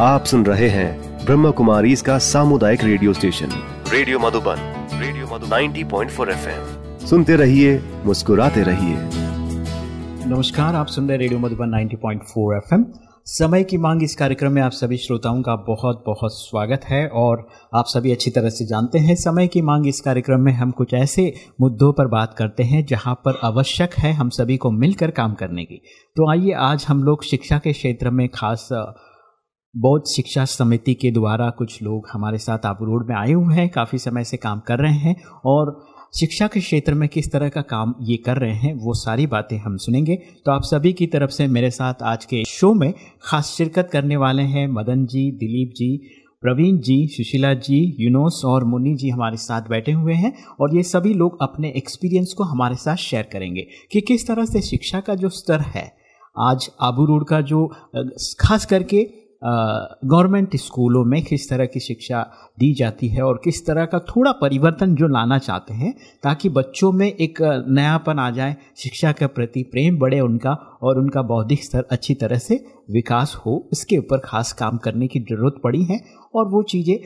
आप सुन रहे हैं ब्रह्म कुमारी इसका सामुदायिक radio station. Radio Madhuban radio Madhuban. 90.4 FM. सुनते रहिए मुस्कुराते रहिए। नमस्कार आप सुन रहे रेडियो मधुबन 90.4 एफएम। समय की मांग इस कार्यक्रम में आप सभी श्रोताओं का बहुत बहुत स्वागत है और आप सभी अच्छी तरह से जानते हैं समय की मांग इस कार्यक्रम में हम कुछ ऐसे मुद्दों पर बात करते हैं जहाँ पर आवश्यक है हम सभी को मिलकर काम करने की। तो आइए आज हम लोग शिक्षा के क्षेत्र में खास बौद्ध शिक्षा समिति के द्वारा कुछ लोग हमारे साथ आबू रोड में आए हुए हैं, काफ़ी समय से काम कर रहे हैं और शिक्षा के क्षेत्र में किस तरह का काम ये कर रहे हैं, वो सारी बातें हम सुनेंगे। तो आप सभी की तरफ़ से मेरे साथ आज के शो में खास शिरकत करने वाले हैं मदन जी, दिलीप जी, प्रवीण जी, सुशीला जी, यूनोस और मुन्नी जी हमारे साथ बैठे हुए हैं और ये सभी लोग अपने एक्सपीरियंस को हमारे साथ शेयर करेंगे कि किस तरह से शिक्षा का जो स्तर है, आज आबू रोड का जो खास करके गवर्नमेंट स्कूलों में किस तरह की शिक्षा दी जाती है और किस तरह का थोड़ा परिवर्तन जो लाना चाहते हैं ताकि बच्चों में एक नयापन आ जाए, शिक्षा के प्रति प्रेम बढ़े, उनका और उनका बौद्धिक स्तर अच्छी तरह से विकास हो, इसके ऊपर खास काम करने की ज़रूरत पड़ी है और वो चीज़ें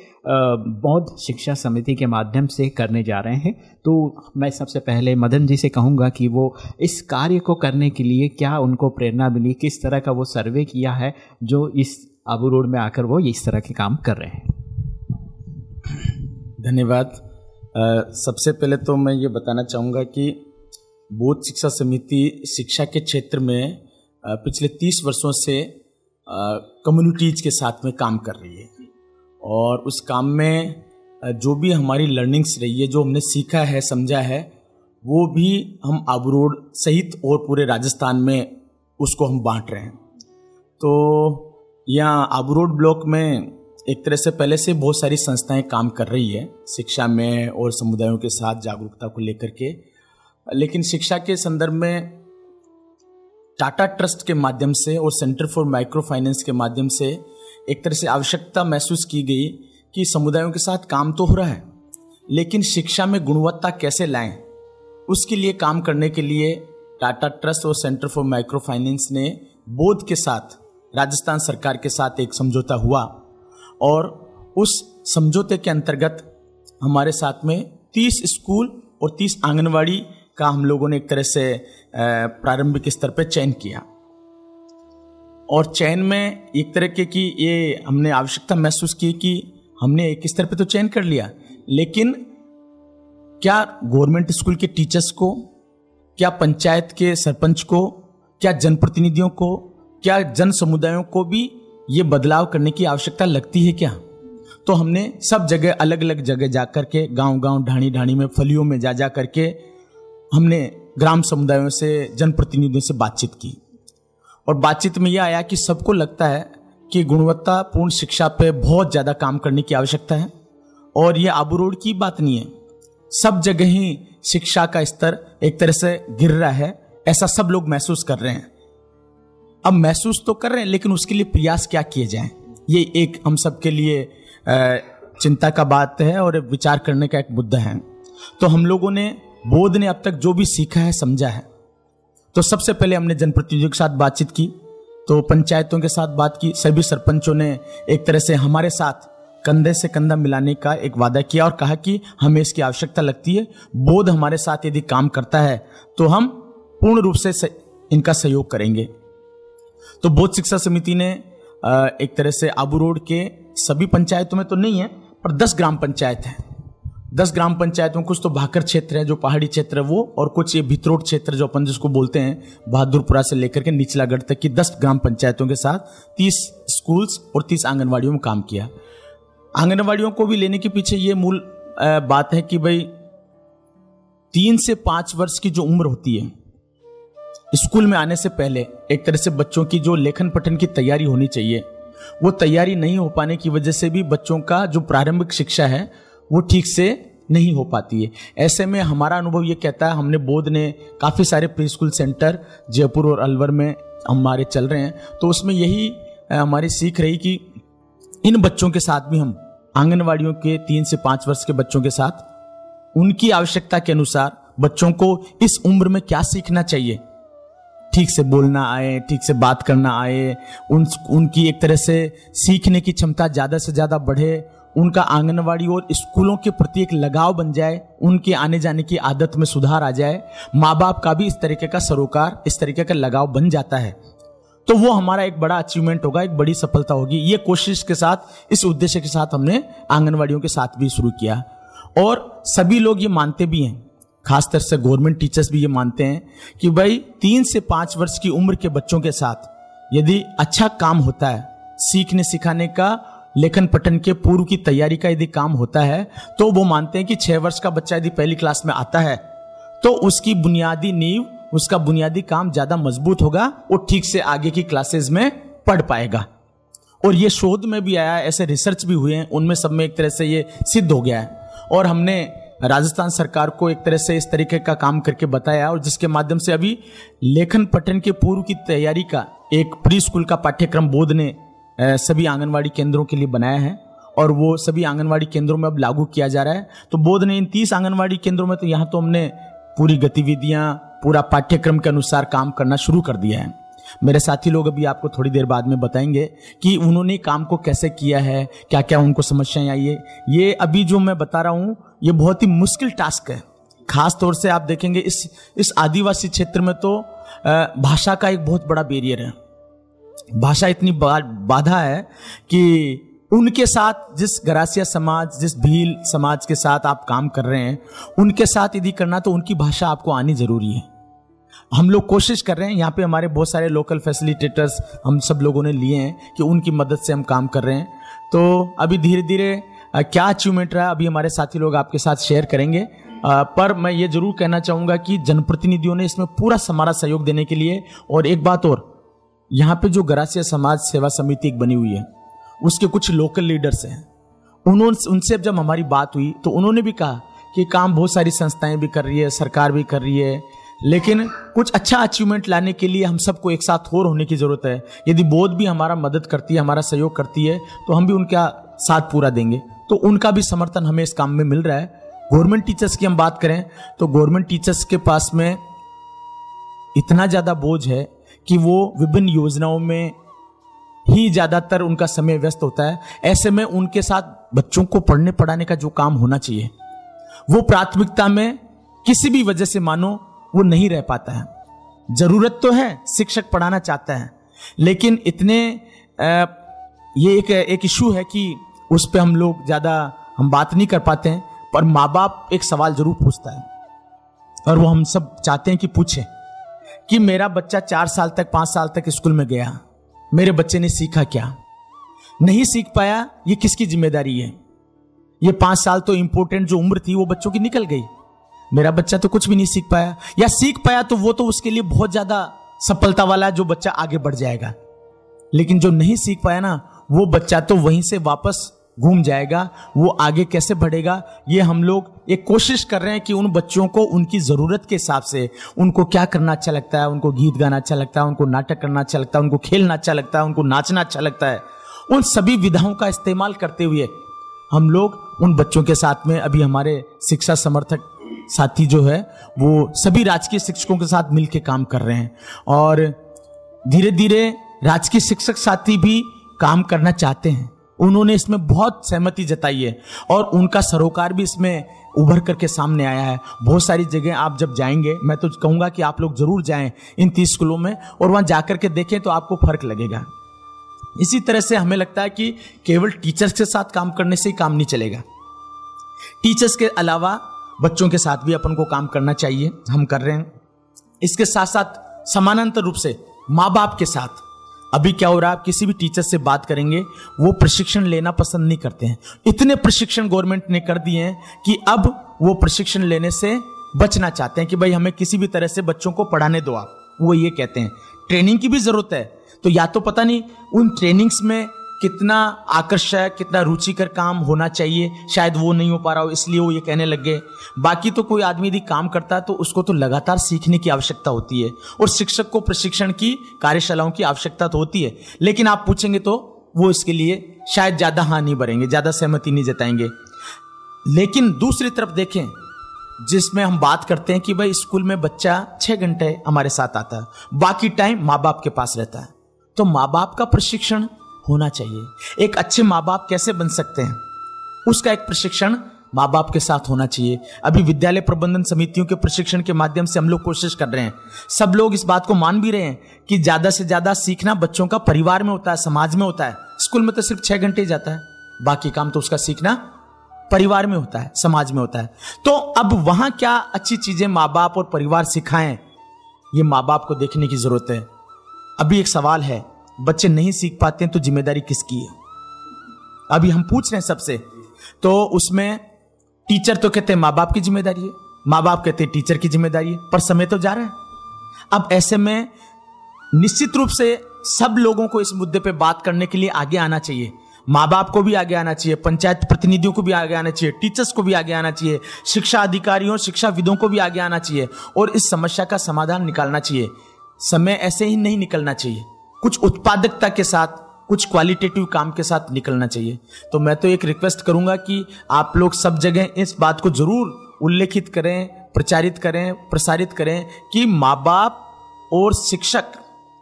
बौद्ध शिक्षा समिति के माध्यम से करने जा रहे हैं। तो मैं सबसे पहले मदन जी से कहूँगा कि वो इस कार्य को करने के लिए क्या उनको प्रेरणा मिली, किस तरह का वो सर्वे किया है, जो इस आबू रोड में आकर वो इस तरह के काम कर रहे हैं। धन्यवाद। सबसे पहले तो मैं ये बताना चाहूँगा कि बौद्ध शिक्षा समिति शिक्षा के क्षेत्र में पिछले तीस वर्षों से कम्युनिटीज के साथ में काम कर रही है। और उस काम में जो भी हमारी लर्निंग्स रही है, जो हमने सीखा है, समझा है, वो भी हम आबरोड सहित और पूरे राजस्थान में उसको हम बांट रहे हैं। तो यहाँ आबू रोड ब्लॉक में एक तरह से पहले से बहुत सारी संस्थाएँ काम कर रही है, शिक्षा में और समुदायों के साथ जागरूकता को लेकर के। लेकिन शिक्षा के संदर्भ में टाटा ट्रस्ट के माध्यम से और सेंटर फॉर माइक्रो फाइनेंस के माध्यम से एक तरह से आवश्यकता महसूस की गई कि समुदायों के साथ काम तो हो रहा है, लेकिन शिक्षा में गुणवत्ता कैसे लाएँ, उसके लिए काम करने के लिए टाटा ट्रस्ट और सेंटर फॉर माइक्रो फाइनेंस ने बोध के साथ, राजस्थान सरकार के साथ एक समझौता हुआ और उस समझौते के अंतर्गत हमारे साथ में 30 स्कूल और 30 आंगनवाड़ी का हम लोगों ने एक तरह से प्रारंभिक स्तर पर चयन किया। और चयन में एक तरह के की ये हमने आवश्यकता महसूस की कि हमने एक स्तर पे तो चयन कर लिया, लेकिन क्या गवर्नमेंट स्कूल के टीचर्स को, क्या पंचायत के सरपंच को, क्या जनप्रतिनिधियों को, क्या जन समुदायों को भी ये बदलाव करने की आवश्यकता लगती है क्या? तो हमने सब जगह अलग अलग जगह जा करके गाँव गाँव ढाणी ढाणी में, फलियों में जा जा करके हमने ग्राम समुदायों से, जनप्रतिनिधियों से बातचीत की। और बातचीत में यह आया कि सबको लगता है कि गुणवत्तापूर्ण शिक्षा पे बहुत ज़्यादा काम करने की आवश्यकता है। और यह आबू रोड की बात नहीं है। सब जगह ही शिक्षा का स्तर एक तरह से गिर रहा है, ऐसा सब लोग महसूस कर रहे हैं। अब महसूस तो कर रहे हैं, लेकिन उसके लिए प्रयास क्या किए जाएँ? ये एक हम सबके लिए चिंता का बात है और विचार करने का एक मुद्दा है। तो हम लोगों ने बोध ने अब तक जो भी सीखा है, समझा है। तो सबसे पहले हमने जनप्रतिनिधियों के साथ बातचीत की तो पंचायतों के साथ बात की, सभी सरपंचों ने एक तरह से हमारे साथ कंधे से कंधा मिलाने का एक वादा किया और कहा कि हमें इसकी आवश्यकता लगती है, बोध हमारे साथ यदि काम करता है तो हम पूर्ण रूप से इनका सहयोग करेंगे। तो बोध शिक्षा समिति ने एक तरह से आबू रोड के सभी पंचायतों में तो नहीं है, पर दस ग्राम पंचायत है। दस ग्राम पंचायतों कुछ तो भाकर क्षेत्र है, जो पहाड़ी क्षेत्र है वो, और कुछ ये भित्रोट क्षेत्र जो अपन जिसको बोलते हैं, बहादुरपुरा से लेकर के निचलागढ़ तक की दस ग्राम पंचायतों के साथ तीस स्कूल्स और तीस आंगनवाड़ियों में काम किया। आंगनवाड़ियों को भी लेने के पीछे ये मूल बात है कि भाई, तीन से पाँच वर्ष की जो उम्र होती है, स्कूल में आने से पहले एक तरह से बच्चों की जो लेखन पठन की तैयारी होनी चाहिए, वो तैयारी नहीं हो पाने की वजह से भी बच्चों का जो प्रारंभिक शिक्षा है, वो ठीक से नहीं हो पाती है। ऐसे में हमारा अनुभव ये कहता है, हमने बोध ने काफ़ी सारे प्री स्कूल सेंटर जयपुर और अलवर में हमारे चल रहे हैं। तो उसमें यही हमारी सीख रही कि इन बच्चों के साथ भी हम, आंगनवाड़ियों के तीन से पाँच वर्ष के बच्चों के साथ, उनकी आवश्यकता के अनुसार बच्चों को इस उम्र में क्या सीखना चाहिए? ठीक से बोलना आए, ठीक से बात करना आए, उन, उनकी एक तरह से सीखने की क्षमता ज़्यादा से ज़्यादा बढ़े उनका आंगनवाड़ी और स्कूलों के प्रति एक लगाव बन जाए, उनके आने जाने की आदत में सुधार आ जाए माँ बाप का भी इस तरीके का सरोकार, इस तरीके का लगाव बन जाता है। तो वो हमारा एक बड़ा अचीवमेंट होगा, एक बड़ी सफलता होगी। ये कोशिश के साथ, इस उद्देश्य के साथ हमने आंगनवाड़ियों के साथ भी शुरू किया। और सभी लोग ये मानते भी हैं, खासतर से गवर्नमेंट टीचर्स भी ये मानते हैं, कि भाई तीन से पाँच वर्ष की उम्र के बच्चों के साथ यदि अच्छा काम होता है सीखने सिखाने का लेखन पठन के पूर्व की तैयारी का यदि काम होता है तो वो मानते हैं कि छह वर्ष का बच्चा यदि पहली क्लास में आता है तो उसकी बुनियादी नींव, उसका बुनियादी काम ज़्यादा मज़बूत होगा, वो ठीक से आगे की क्लासेस में पढ़ पाएगा। और ये शोध में भी आया, ऐसे रिसर्च भी हुए हैं, उनमें सब में एक तरह से ये सिद्ध हो गया है। और हमने राजस्थान सरकार को एक तरह से इस तरीके का काम करके बताया, और जिसके माध्यम से अभी लेखन पठन के पूर्व की तैयारी का एक प्री स्कूल का पाठ्यक्रम बोध ने सभी आंगनवाड़ी केंद्रों के लिए बनाया है और वो सभी आंगनवाड़ी केंद्रों में अब लागू किया जा रहा है। तो बोध ने इन तीस आंगनवाड़ी केंद्रों में तो यहाँ तो हमने पूरी गतिविधियाँ, पूरा पाठ्यक्रम के अनुसार काम करना शुरू कर दिया है। मेरे साथी लोग अभी आपको थोड़ी देर बाद में बताएँगे कि उन्होंने काम को कैसे किया है क्या क्या उनको समस्याएँ आई है। ये अभी जो मैं बता रहा हूँ, ये बहुत ही मुश्किल टास्क है। खास तौर से आप देखेंगे इस इस आदिवासी क्षेत्र में तो भाषा का एक बहुत बड़ा बैरियर है। भाषा इतनी बाधा है कि उनके साथ जिस गरासिया समाज जिस भील समाज के साथ आप काम कर रहे हैं उनके साथ यदि करना तो उनकी भाषा आपको आनी ज़रूरी है। हम लोग कोशिश कर रहे हैं यहाँ पे हमारे बहुत सारे लोकल फैसिलिटेटर्स हम सब लोगों ने लिए हैं कि उनकी मदद से हम काम कर रहे हैं। तो अभी धीरे धीरे क्या अचीवमेंट रहा अभी हमारे साथी लोग आपके साथ शेयर करेंगे। आ, पर मैं ये ज़रूर कहना चाहूँगा कि जनप्रतिनिधियों ने इसमें पूरा हमारा सहयोग देने के लिए और एक बात और यहाँ पे जो गरासिया समाज सेवा समिति एक बनी हुई है, उसके कुछ लोकल लीडर्स हैं। उन्होंने उनसे जब हमारी बात हुई तो उन्होंने भी कहा कि काम बहुत सारी संस्थाएँ भी कर रही है, सरकार भी कर रही है, लेकिन कुछ अच्छा अचीवमेंट लाने के लिए हम सबको एक साथ और होने की ज़रूरत है। यदि बोध भी हमारा मदद करती है, हमारा सहयोग करती है तो हम भी उनका साथ पूरा देंगे। तो उनका भी समर्थन हमें इस काम में मिल रहा है। गवर्नमेंट टीचर्स की हम बात करें तो गवर्नमेंट टीचर्स के पास में इतना ज़्यादा बोझ है कि वो विभिन्न योजनाओं में ही ज़्यादातर उनका समय व्यस्त होता है। ऐसे में उनके साथ बच्चों को पढ़ने पढ़ाने का जो काम होना चाहिए, वो प्राथमिकता में किसी भी वजह से मानो वो नहीं रह पाता है। ज़रूरत तो है, शिक्षक पढ़ाना चाहता है, लेकिन इतने ये एक एक इशू है कि उस पर हम लोग ज़्यादा हम बात नहीं कर पाते हैं, पर माँ बाप एक सवाल ज़रूर पूछता है, और वो हम सब चाहते हैं कि पूछे। कि मेरा बच्चा चार साल तक, पाँच साल तक स्कूल में गया। मेरे बच्चे ने सीखा क्या? नहीं सीख पाया, ये किसकी ज़िम्मेदारी है? ये पाँच साल तो इंपोर्टेंट जो उम्र थी, वो बच्चों की निकल गई। मेरा बच्चा तो कुछ भी नहीं सीख पाया। या सीख पाया तो वो तो उसके लिए बहुत ज़्यादा सफलता वाला जो बच्चा आगे बढ़ जाएगा। लेकिन जो नहीं सीख पाया ना, वो बच्चा तो वहीं से वापस घूम जाएगा, वो आगे कैसे बढ़ेगा, ये हम लोग एक कोशिश कर रहे हैं कि उन बच्चों को उनकी ज़रूरत के हिसाब से, उनको क्या करना अच्छा लगता है, उनको गीत गाना अच्छा लगता है, उनको नाटक करना अच्छा लगता है, उनको खेलना अच्छा लगता है, उनको नाचना अच्छा लगता है। उन सभी विधाओं का इस्तेमाल करते हुए हम लोग उन बच्चों के साथ में, अभी हमारे शिक्षा समर्थक साथी जो है, वो सभी राजकीय शिक्षकों के साथ मिलकर काम कर रहे हैं। और धीरे धीरे राजकीय शिक्षक साथी भी काम करना चाहते हैं। उन्होंने इसमें बहुत सहमति जताई है और उनका सरोकार भी इसमें उभर करके सामने आया है। बहुत सारी जगह आप जब जाएँगे, मैं तो कहूँगा कि आप लोग ज़रूर जाएँ इन तीस स्कूलों में और वहाँ जाकर के देखें तो आपको फ़र्क लगेगा। इसी तरह से हमें लगता है कि केवल टीचर्स के साथ काम करने से ही काम नहीं चलेगा। टीचर्स के अलावा बच्चों के साथ भी अपन को काम करना चाहिए, हम कर रहे हैं। इसके साथ साथ समानांतर रूप से माँ बाप के साथ अभी क्या हो रहा है? आप किसी भी टीचर से बात करेंगे, वो प्रशिक्षण लेना पसंद नहीं करते हैं। इतने प्रशिक्षण गवर्नमेंट ने कर दिए हैं कि अब वो प्रशिक्षण लेने से बचना चाहते हैं कि भाई हमें किसी भी तरह से बच्चों को पढ़ाने दो आप। वो ये कहते हैं। ट्रेनिंग की भी ज़रूरत है। तो या तो पता नहीं, उन ट्रेनिंग्स में कितना आकर्षक, कितना रुचिकर काम होना चाहिए। शायद वो नहीं हो पा रहा हो, इसलिए वो ये कहने लग गए। बाकी तो कोई आदमी यदि काम करता है तो उसको तो लगातार सीखने की आवश्यकता होती है और शिक्षक को प्रशिक्षण की, कार्यशालाओं की आवश्यकता तो होती है। लेकिन आप पूछेंगे तो वो इसके लिए शायद ज़्यादा हाँ नहीं भरेंगे, ज़्यादा सहमति नहीं जताएँगे। लेकिन दूसरी तरफ़ देखें, जिसमें हम बात करते हैं कि भाई स्कूल में बच्चा छः घंटे हमारे साथ आता है, बाकी टाइम माँ बाप के पास रहता है। तो माँ बाप का प्रशिक्षण होना चाहिए। एक अच्छे माँ बाप कैसे बन सकते हैं? उसका एक प्रशिक्षण माँ बाप के साथ होना चाहिए। अभी विद्यालय प्रबंधन समितियों के प्रशिक्षण के माध्यम से हम लोग कोशिश कर रहे हैं। सब लोग इस बात को मान भी रहे हैं कि ज़्यादा से ज़्यादा सीखना बच्चों का परिवार में होता है, समाज में होता है। स्कूल में तो सिर्फ़ छह घंटे ही जाता है। बाकी काम तो उसका सीखना परिवार में होता है, समाज में होता है। तो अब वहाँ क्या अच्छी चीज़ें माँ बाप और परिवार सिखाएँ, ये माँ बाप को देखने की ज़रूरत है। अभी एक सवाल है बच्चे नहीं सीख पाते हैं तो ज़िम्मेदारी किसकी है? अभी हम पूछ रहे हैं सबसे तो उसमें टीचर तो कहते हैं माँ बाप की ज़िम्मेदारी है। माँ बाप कहते हैं, टीचर की ज़िम्मेदारी है। पर समय तो जा रहा है। अब ऐसे में निश्चित रूप से सब लोगों को इस मुद्दे पे बात करने के लिए आगे आना चाहिए। माँ बाप को भी आगे आना चाहिए, पंचायत प्रतिनिधियों को भी आगे आना चाहिए, टीचर्स को भी आगे आना चाहिए, शिक्षा अधिकारियों शिक्षा विदों को भी आगे आना चाहिए और इस समस्या का समाधान निकालना चाहिए। समय ऐसे ही नहीं निकलना चाहिए। कुछ उत्पादकता के साथ, कुछ क्वालिटेटिव काम के साथ निकलना चाहिए। तो मैं तो एक रिक्वेस्ट करूँगा कि आप लोग सब जगह इस बात को ज़रूर उल्लेखित करें, प्रचारित करें, प्रसारित करें कि माँ बाप और शिक्षक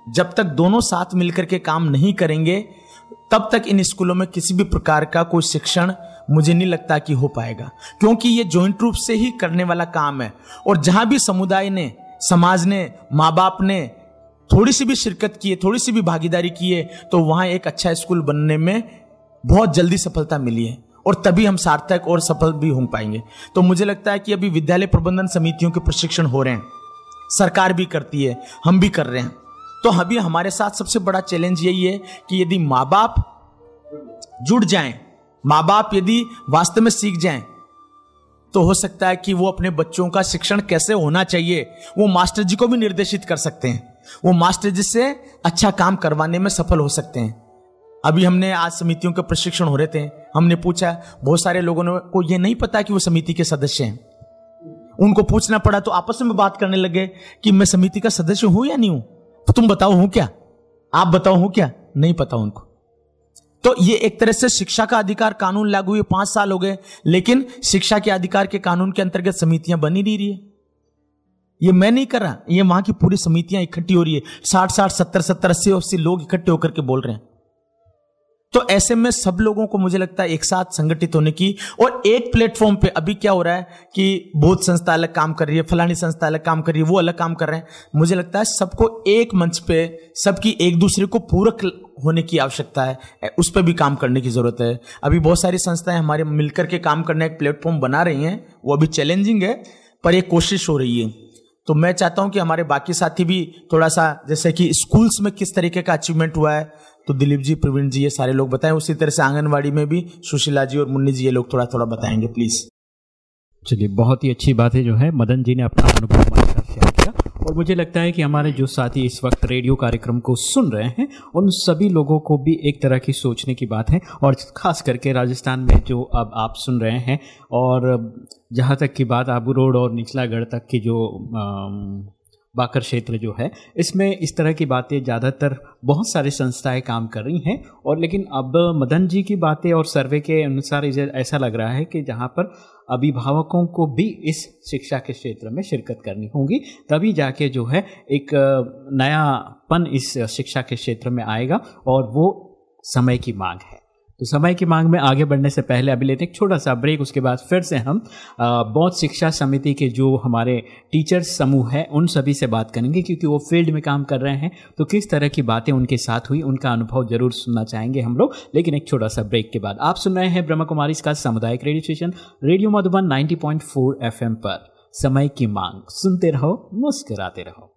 जब तक दोनों साथ मिलकर के काम नहीं करेंगे, तब तक इन स्कूलों में किसी भी प्रकार का कोई शिक्षण मुझे नहीं लगता कि हो पाएगा। क्योंकि ये ज्वाइंट रूप से ही करने वाला काम है। और जहाँ भी समुदाय ने, समाज ने माँ बाप ने थोड़ी सी भी शिरकत की है, थोड़ी सी भी भागीदारी की है तो वहाँ एक अच्छा स्कूल बनने में बहुत जल्दी सफलता मिली है और तभी हम सार्थक और सफल भी हो पाएँगे। तो मुझे लगता है कि अभी विद्यालय प्रबंधन समितियों के प्रशिक्षण हो रहे हैं, सरकार भी करती है, हम भी कर रहे हैं। तो अभी हमारे साथ सबसे बड़ा चैलेंज यही है कि यदि माँ बाप जुड़ जाएँ माँ बाप यदि वास्तव में सीख जाएँ तो हो सकता है कि वो अपने बच्चों का शिक्षण कैसे होना चाहिए, वो मास्टर जी को भी निर्देशित कर सकते हैं। वो मास्टर जी से अच्छा काम करवाने में सफल हो सकते हैं। अभी हमने आज समितियों के प्रशिक्षण हो रहे थे। हमने पूछा, बहुत सारे लोगों को ये नहीं पता कि वो समिति के सदस्य हैं। उनको पूछना पड़ा तो आपस में बात करने लगे कि मैं समिति का सदस्य हूँ या नहीं हूँ? तो तुम बताओ, हूँ क्या? आप बताओ, हूँ क्या? नहीं पता उनको। तो ये एक तरह से शिक्षा का अधिकार कानून लागू हुए पाँच साल हो गए, लेकिन शिक्षा के अधिकार के कानून के अंतर्गत समितियाँ बनी नहीं रही है। ये मैं नहीं कर रहा, ये वहाँ की पूरी समितियाँ इकट्ठी हो रही है, साठ साठ, सत्तर सत्तर, अस्सी अस्सी लोग इकट्ठे होकर के बोल रहे हैं। तो ऐसे में सब लोगों को मुझे लगता है एक साथ संगठित होने की, और एक प्लेटफॉर्म पे अभी क्या हो रहा है कि बहुत संस्था अलग काम कर रही है, फलानी संस्था अलग काम कर रही है, वो अलग काम कर रहे हैं। मुझे लगता है सबको एक मंच पे, सबकी एक दूसरे को पूरक होने की आवश्यकता है उस पर भी काम करने की ज़रूरत है। अभी बहुत सारी संस्थाएँ हमारे मिलकर के काम करने एक प्लेटफॉर्म बना रही हैं, वो अभी चैलेंजिंग है, पर एक कोशिश हो रही है। तो मैं चाहता हूँ कि हमारे बाकी साथी भी थोड़ा सा जैसे कि स्कूल्स में किस तरीके का अचीवमेंट हुआ है तो दिलीप जी, प्रवीण जी, ये सारे लोग बताएँ। उसी तरह से आंगनबाड़ी में भी सुशीला जी और मुन्नी जी, ये लोग थोड़ा थोड़ा बताएँगे प्लीज़ चलिए, बहुत ही अच्छी बात है जो है, मदन जी ने अपना अनुभव किया और मुझे लगता है कि हमारे जो साथी इस वक्त रेडियो कार्यक्रम को सुन रहे हैं, उन सभी लोगों को भी एक तरह की सोचने की बात है। और खास करके राजस्थान में जो अब आप सुन रहे हैं, और जहाँ तक की बात आबू रोड और निचलागढ़ तक की जो बाकर क्षेत्र जो है, इसमें इस तरह की बातें ज़्यादातर बहुत सारी संस्थाएँ काम कर रही हैं और लेकिन अब मदन जी की बातें और सर्वे के अनुसार ऐसा लग रहा है कि जहाँ पर अभिभावकों को भी इस शिक्षा के क्षेत्र में शिरकत करनी होगी, तभी जाके जो है एक नयापन इस शिक्षा के क्षेत्र में आएगा और वो समय की मांग है। तो समय की मांग में आगे बढ़ने से पहले अभी लेते एक छोटा सा ब्रेक, उसके बाद फिर से हम बौद्ध शिक्षा समिति के जो हमारे टीचर्स समूह है, उन सभी से बात करेंगे, क्योंकि वो फ़ील्ड में काम कर रहे हैं। तो किस तरह की बातें उनके साथ हुई, उनका अनुभव ज़रूर सुनना चाहेंगे हम लोग। लेकिन एक छोटा सा ब्रेक के बाद आप सुन रहे हैं ब्रह्म कुमारी इसका सामुदायिक radio station, radio Madhuban ninety point पर। समय की मांग, सुनते रहो, मुस्कुराते रहो।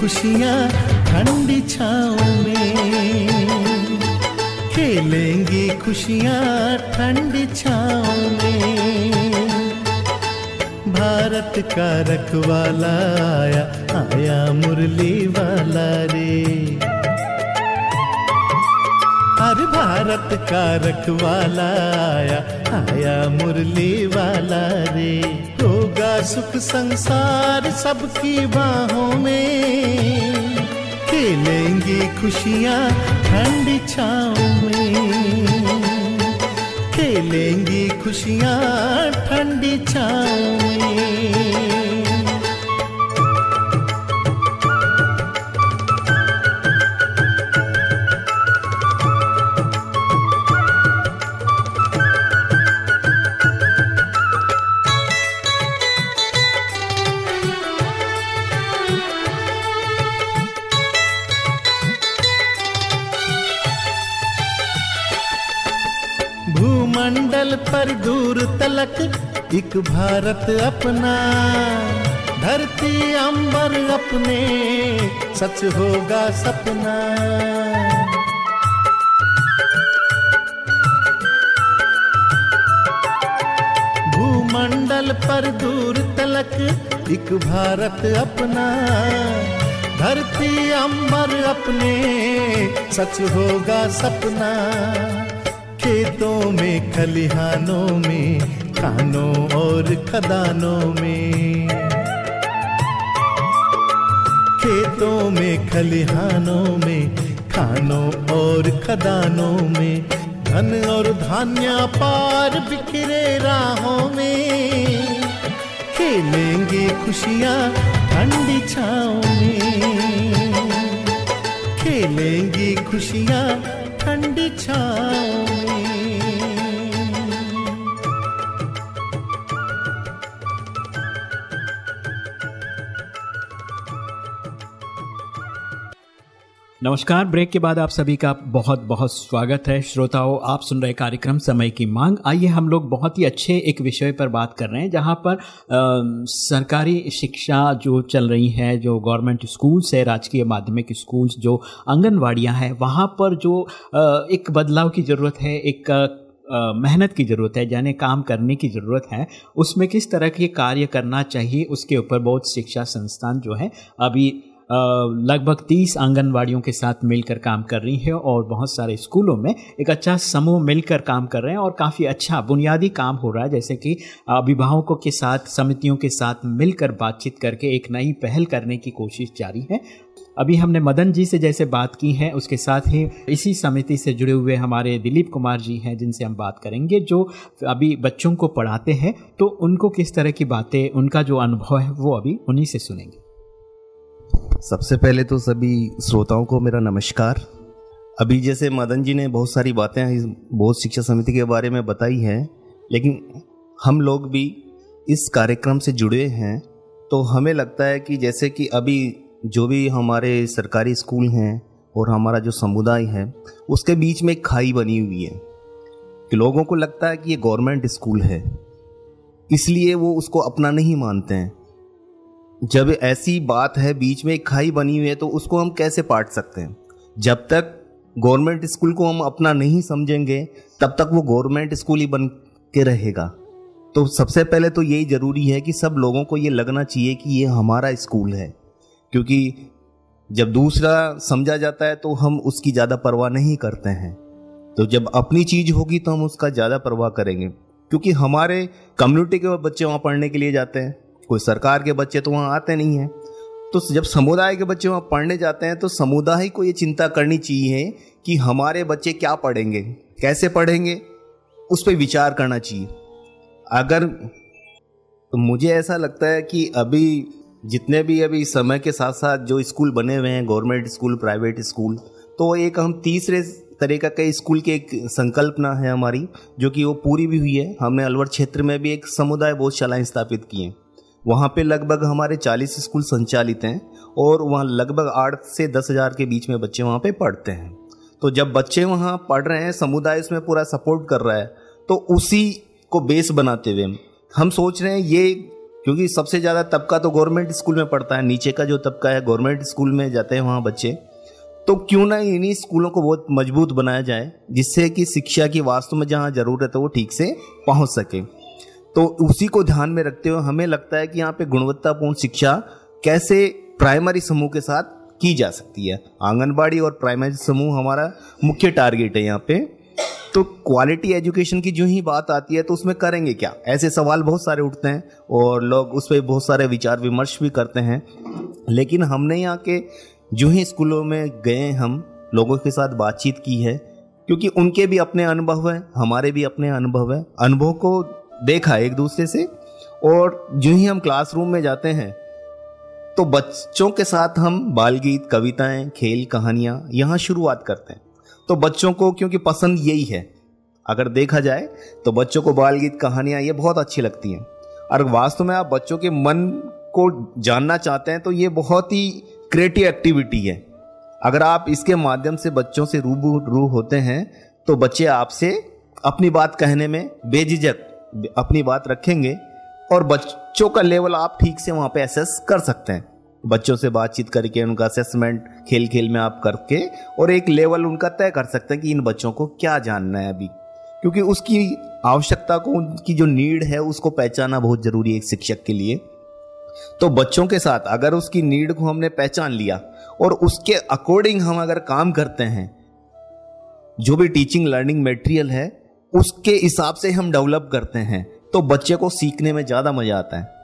खुशियाँ ठंडी छाँव में। खेलेंगी खुशियाँ ठंडी छाँव में। भारत का रखवाला आया आया मुरली वाला रे। हर भारत का रखवाला आया आया मुरली वाला रे। सुख संसार सबकी बाहों में। खेलेंगी खुशियाँ ठंडी छाँव में। खेलेंगी खुशियाँ भारत अपना, धरती अंबर अपने, सच होगा सपना। भूमंडल पर दूर तलक, एक भारत अपना, धरती अंबर अपने, सच होगा सपना। खेतों में, खलिहानों में खानों और खदानों में। खेतों में, खलिहानों में, खानों और खदानों में, धन और धान्या पार बिखरे राहों में। खेलेंगे खुशियाँ ठंडी छाँव में। खेलेंगी खुशियाँ ठंडी छाँव नमस्कार। ब्रेक के बाद आप सभी का बहुत बहुत स्वागत है। श्रोताओं आप सुन रहे कार्यक्रम समय की मांग। आइए हम लोग बहुत ही अच्छे एक विषय पर बात कर रहे हैं जहाँ पर आ, सरकारी शिक्षा जो चल रही है जो गवर्नमेंट स्कूल्स है राजकीय माध्यमिक स्कूल्स जो आंगनवाड़ियाँ हैं वहाँ पर जो आ, एक बदलाव की ज़रूरत है एक आ, मेहनत की ज़रूरत है यानी काम करने की ज़रूरत है उसमें किस तरह के कार्य करना चाहिए उसके ऊपर बहुत शिक्षा संस्थान जो है अभी लगभग तीस आंगनवाड़ियों के साथ मिलकर काम कर रही है और बहुत सारे स्कूलों में एक अच्छा समूह मिलकर काम कर रहे हैं और काफ़ी अच्छा बुनियादी काम हो रहा है, जैसे कि अभिभावकों के साथ, समितियों के साथ मिलकर बातचीत करके एक नई पहल करने की कोशिश जारी है। अभी हमने मदन जी से जैसे बात की है, उसके साथ ही इसी समिति से जुड़े हुए हमारे दिलीप कुमार जी हैं, जिनसे हम बात करेंगे, जो अभी बच्चों को पढ़ाते हैं तो उनको किस तरह की बातें, उनका जो अनुभव है, वो अभी उन्हीं से सुनेंगे। सबसे पहले तो सभी श्रोताओं को मेरा नमस्कार। अभी जैसे मदन जी ने बहुत सारी बातें इस बोध शिक्षा समिति के बारे में बताई हैं, लेकिन हम लोग भी इस कार्यक्रम से जुड़े हैं तो हमें लगता है कि जैसे कि अभी जो भी हमारे सरकारी स्कूल हैं और हमारा जो समुदाय है, उसके बीच में एक खाई बनी हुई है कि लोगों को लगता है कि ये गवर्नमेंट स्कूल है। इसलिए वो उसको अपना नहीं मानते हैं। जब ऐसी बात है, बीच में एक खाई बनी हुई है तो उसको हम कैसे पाट सकते हैं? जब तक गवर्नमेंट स्कूल को हम अपना नहीं समझेंगे, तब तक वो गवर्नमेंट स्कूल ही बन के रहेगा। तो सबसे पहले तो यही ज़रूरी है कि सब लोगों को ये लगना चाहिए कि ये हमारा स्कूल है। क्योंकि जब दूसरा समझा जाता है तो हम उसकी ज़्यादा परवाह नहीं करते हैं। तो जब अपनी चीज़ होगी तो हम उसका ज़्यादा परवाह करेंगे। क्योंकि हमारे कम्युनिटी के बच्चे वहाँ पढ़ने के लिए जाते हैं। कोई सरकार के बच्चे तो वहाँ आते नहीं हैं। तो जब समुदाय के बच्चे वहाँ पढ़ने जाते हैं तो समुदाय को ये चिंता करनी चाहिए कि हमारे बच्चे क्या पढ़ेंगे, कैसे पढ़ेंगे, उस पर विचार करना चाहिए। अगर तो मुझे ऐसा लगता है कि अभी जितने भी अभी समय के साथ साथ जो स्कूल बने हुए हैं, गवर्नमेंट स्कूल, प्राइवेट स्कूल तो एक हम तीसरे तरीका के स्कूल की एक संकल्पना है हमारी, जो कि वो पूरी भी हुई है। हमने अलवर क्षेत्र में भी एक समुदाय बोधशालाएँ स्थापित की हैं। वहाँ पे लगभग हमारे 40 स्कूल संचालित हैं और वहाँ लगभग आठ से दस हज़ार के बीच में बच्चे वहाँ पे पढ़ते हैं। तो जब बच्चे वहाँ पढ़ रहे हैं, समुदाय उसमें पूरा सपोर्ट कर रहा है तो उसी को बेस बनाते हुए हम सोच रहे हैं ये, क्योंकि सबसे ज़्यादा तबका तो गवर्नमेंट स्कूल में पढ़ता है, नीचे का जो तबका है, गवर्नमेंट स्कूल में जाते हैं वहाँ बच्चे। तो क्यों ना इन्हीं स्कूलों को बहुत मज़बूत बनाया जाए, जिससे कि शिक्षा की वास्तव में जहाँ ज़रूरत है वो ठीक से पहुँच सके। तो उसी को ध्यान में रखते हुए हमें लगता है कि यहाँ पे गुणवत्तापूर्ण शिक्षा कैसे प्राइमरी समूह के साथ की जा सकती है। आंगनबाड़ी और प्राइमरी समूह हमारा मुख्य टारगेट है यहाँ पे। तो क्वालिटी एजुकेशन की जो ही बात आती है तो उसमें करेंगे क्या? ऐसे सवाल बहुत सारे उठते हैं और लोग उस पर बहुत सारे विचार विमर्श भी करते हैं। लेकिन हमने यहाँ के जो ही स्कूलों में गए हम, लोगों के साथ बातचीत की है, क्योंकि उनके भी अपने अनुभव हैं, हमारे भी अपने अनुभव हैं। अनुभव को देखा एक दूसरे से, और जो ही हम क्लासरूम में जाते हैं तो बच्चों के साथ हम बाल गीत कविताएँ, खेल, कहानियाँ यहाँ शुरुआत करते हैं। तो बच्चों को, क्योंकि पसंद यही है, अगर देखा जाए तो बच्चों को बाल गीत कहानियाँ ये बहुत अच्छी लगती हैं। और वास्तव में आप बच्चों के मन को जानना चाहते हैं तो ये बहुत ही क्रिएटिव एक्टिविटी है। अगर आप इसके माध्यम से बच्चों से रूबरू होते हैं तो बच्चे आपसे अपनी बात कहने में बेझिझक अपनी बात रखेंगे और बच्चों का लेवल आप ठीक से वहाँ पे एसेस कर सकते हैं। बच्चों से बातचीत करके, उनका असेसमेंट खेल खेल में आप करके और एक लेवल उनका तय कर सकते हैं कि इन बच्चों को क्या जानना है अभी। क्योंकि उसकी आवश्यकता को, उनकी जो नीड है, उसको पहचाना बहुत ज़रूरी है एक शिक्षक के लिए। तो बच्चों के साथ अगर उसकी नीड को हमने पहचान लिया और उसके अकॉर्डिंग हम अगर काम करते हैं, जो भी टीचिंग लर्निंग मेटेरियल है उसके हिसाब से हम डेवलप करते हैं तो बच्चे को सीखने में ज़्यादा मज़ा आता है।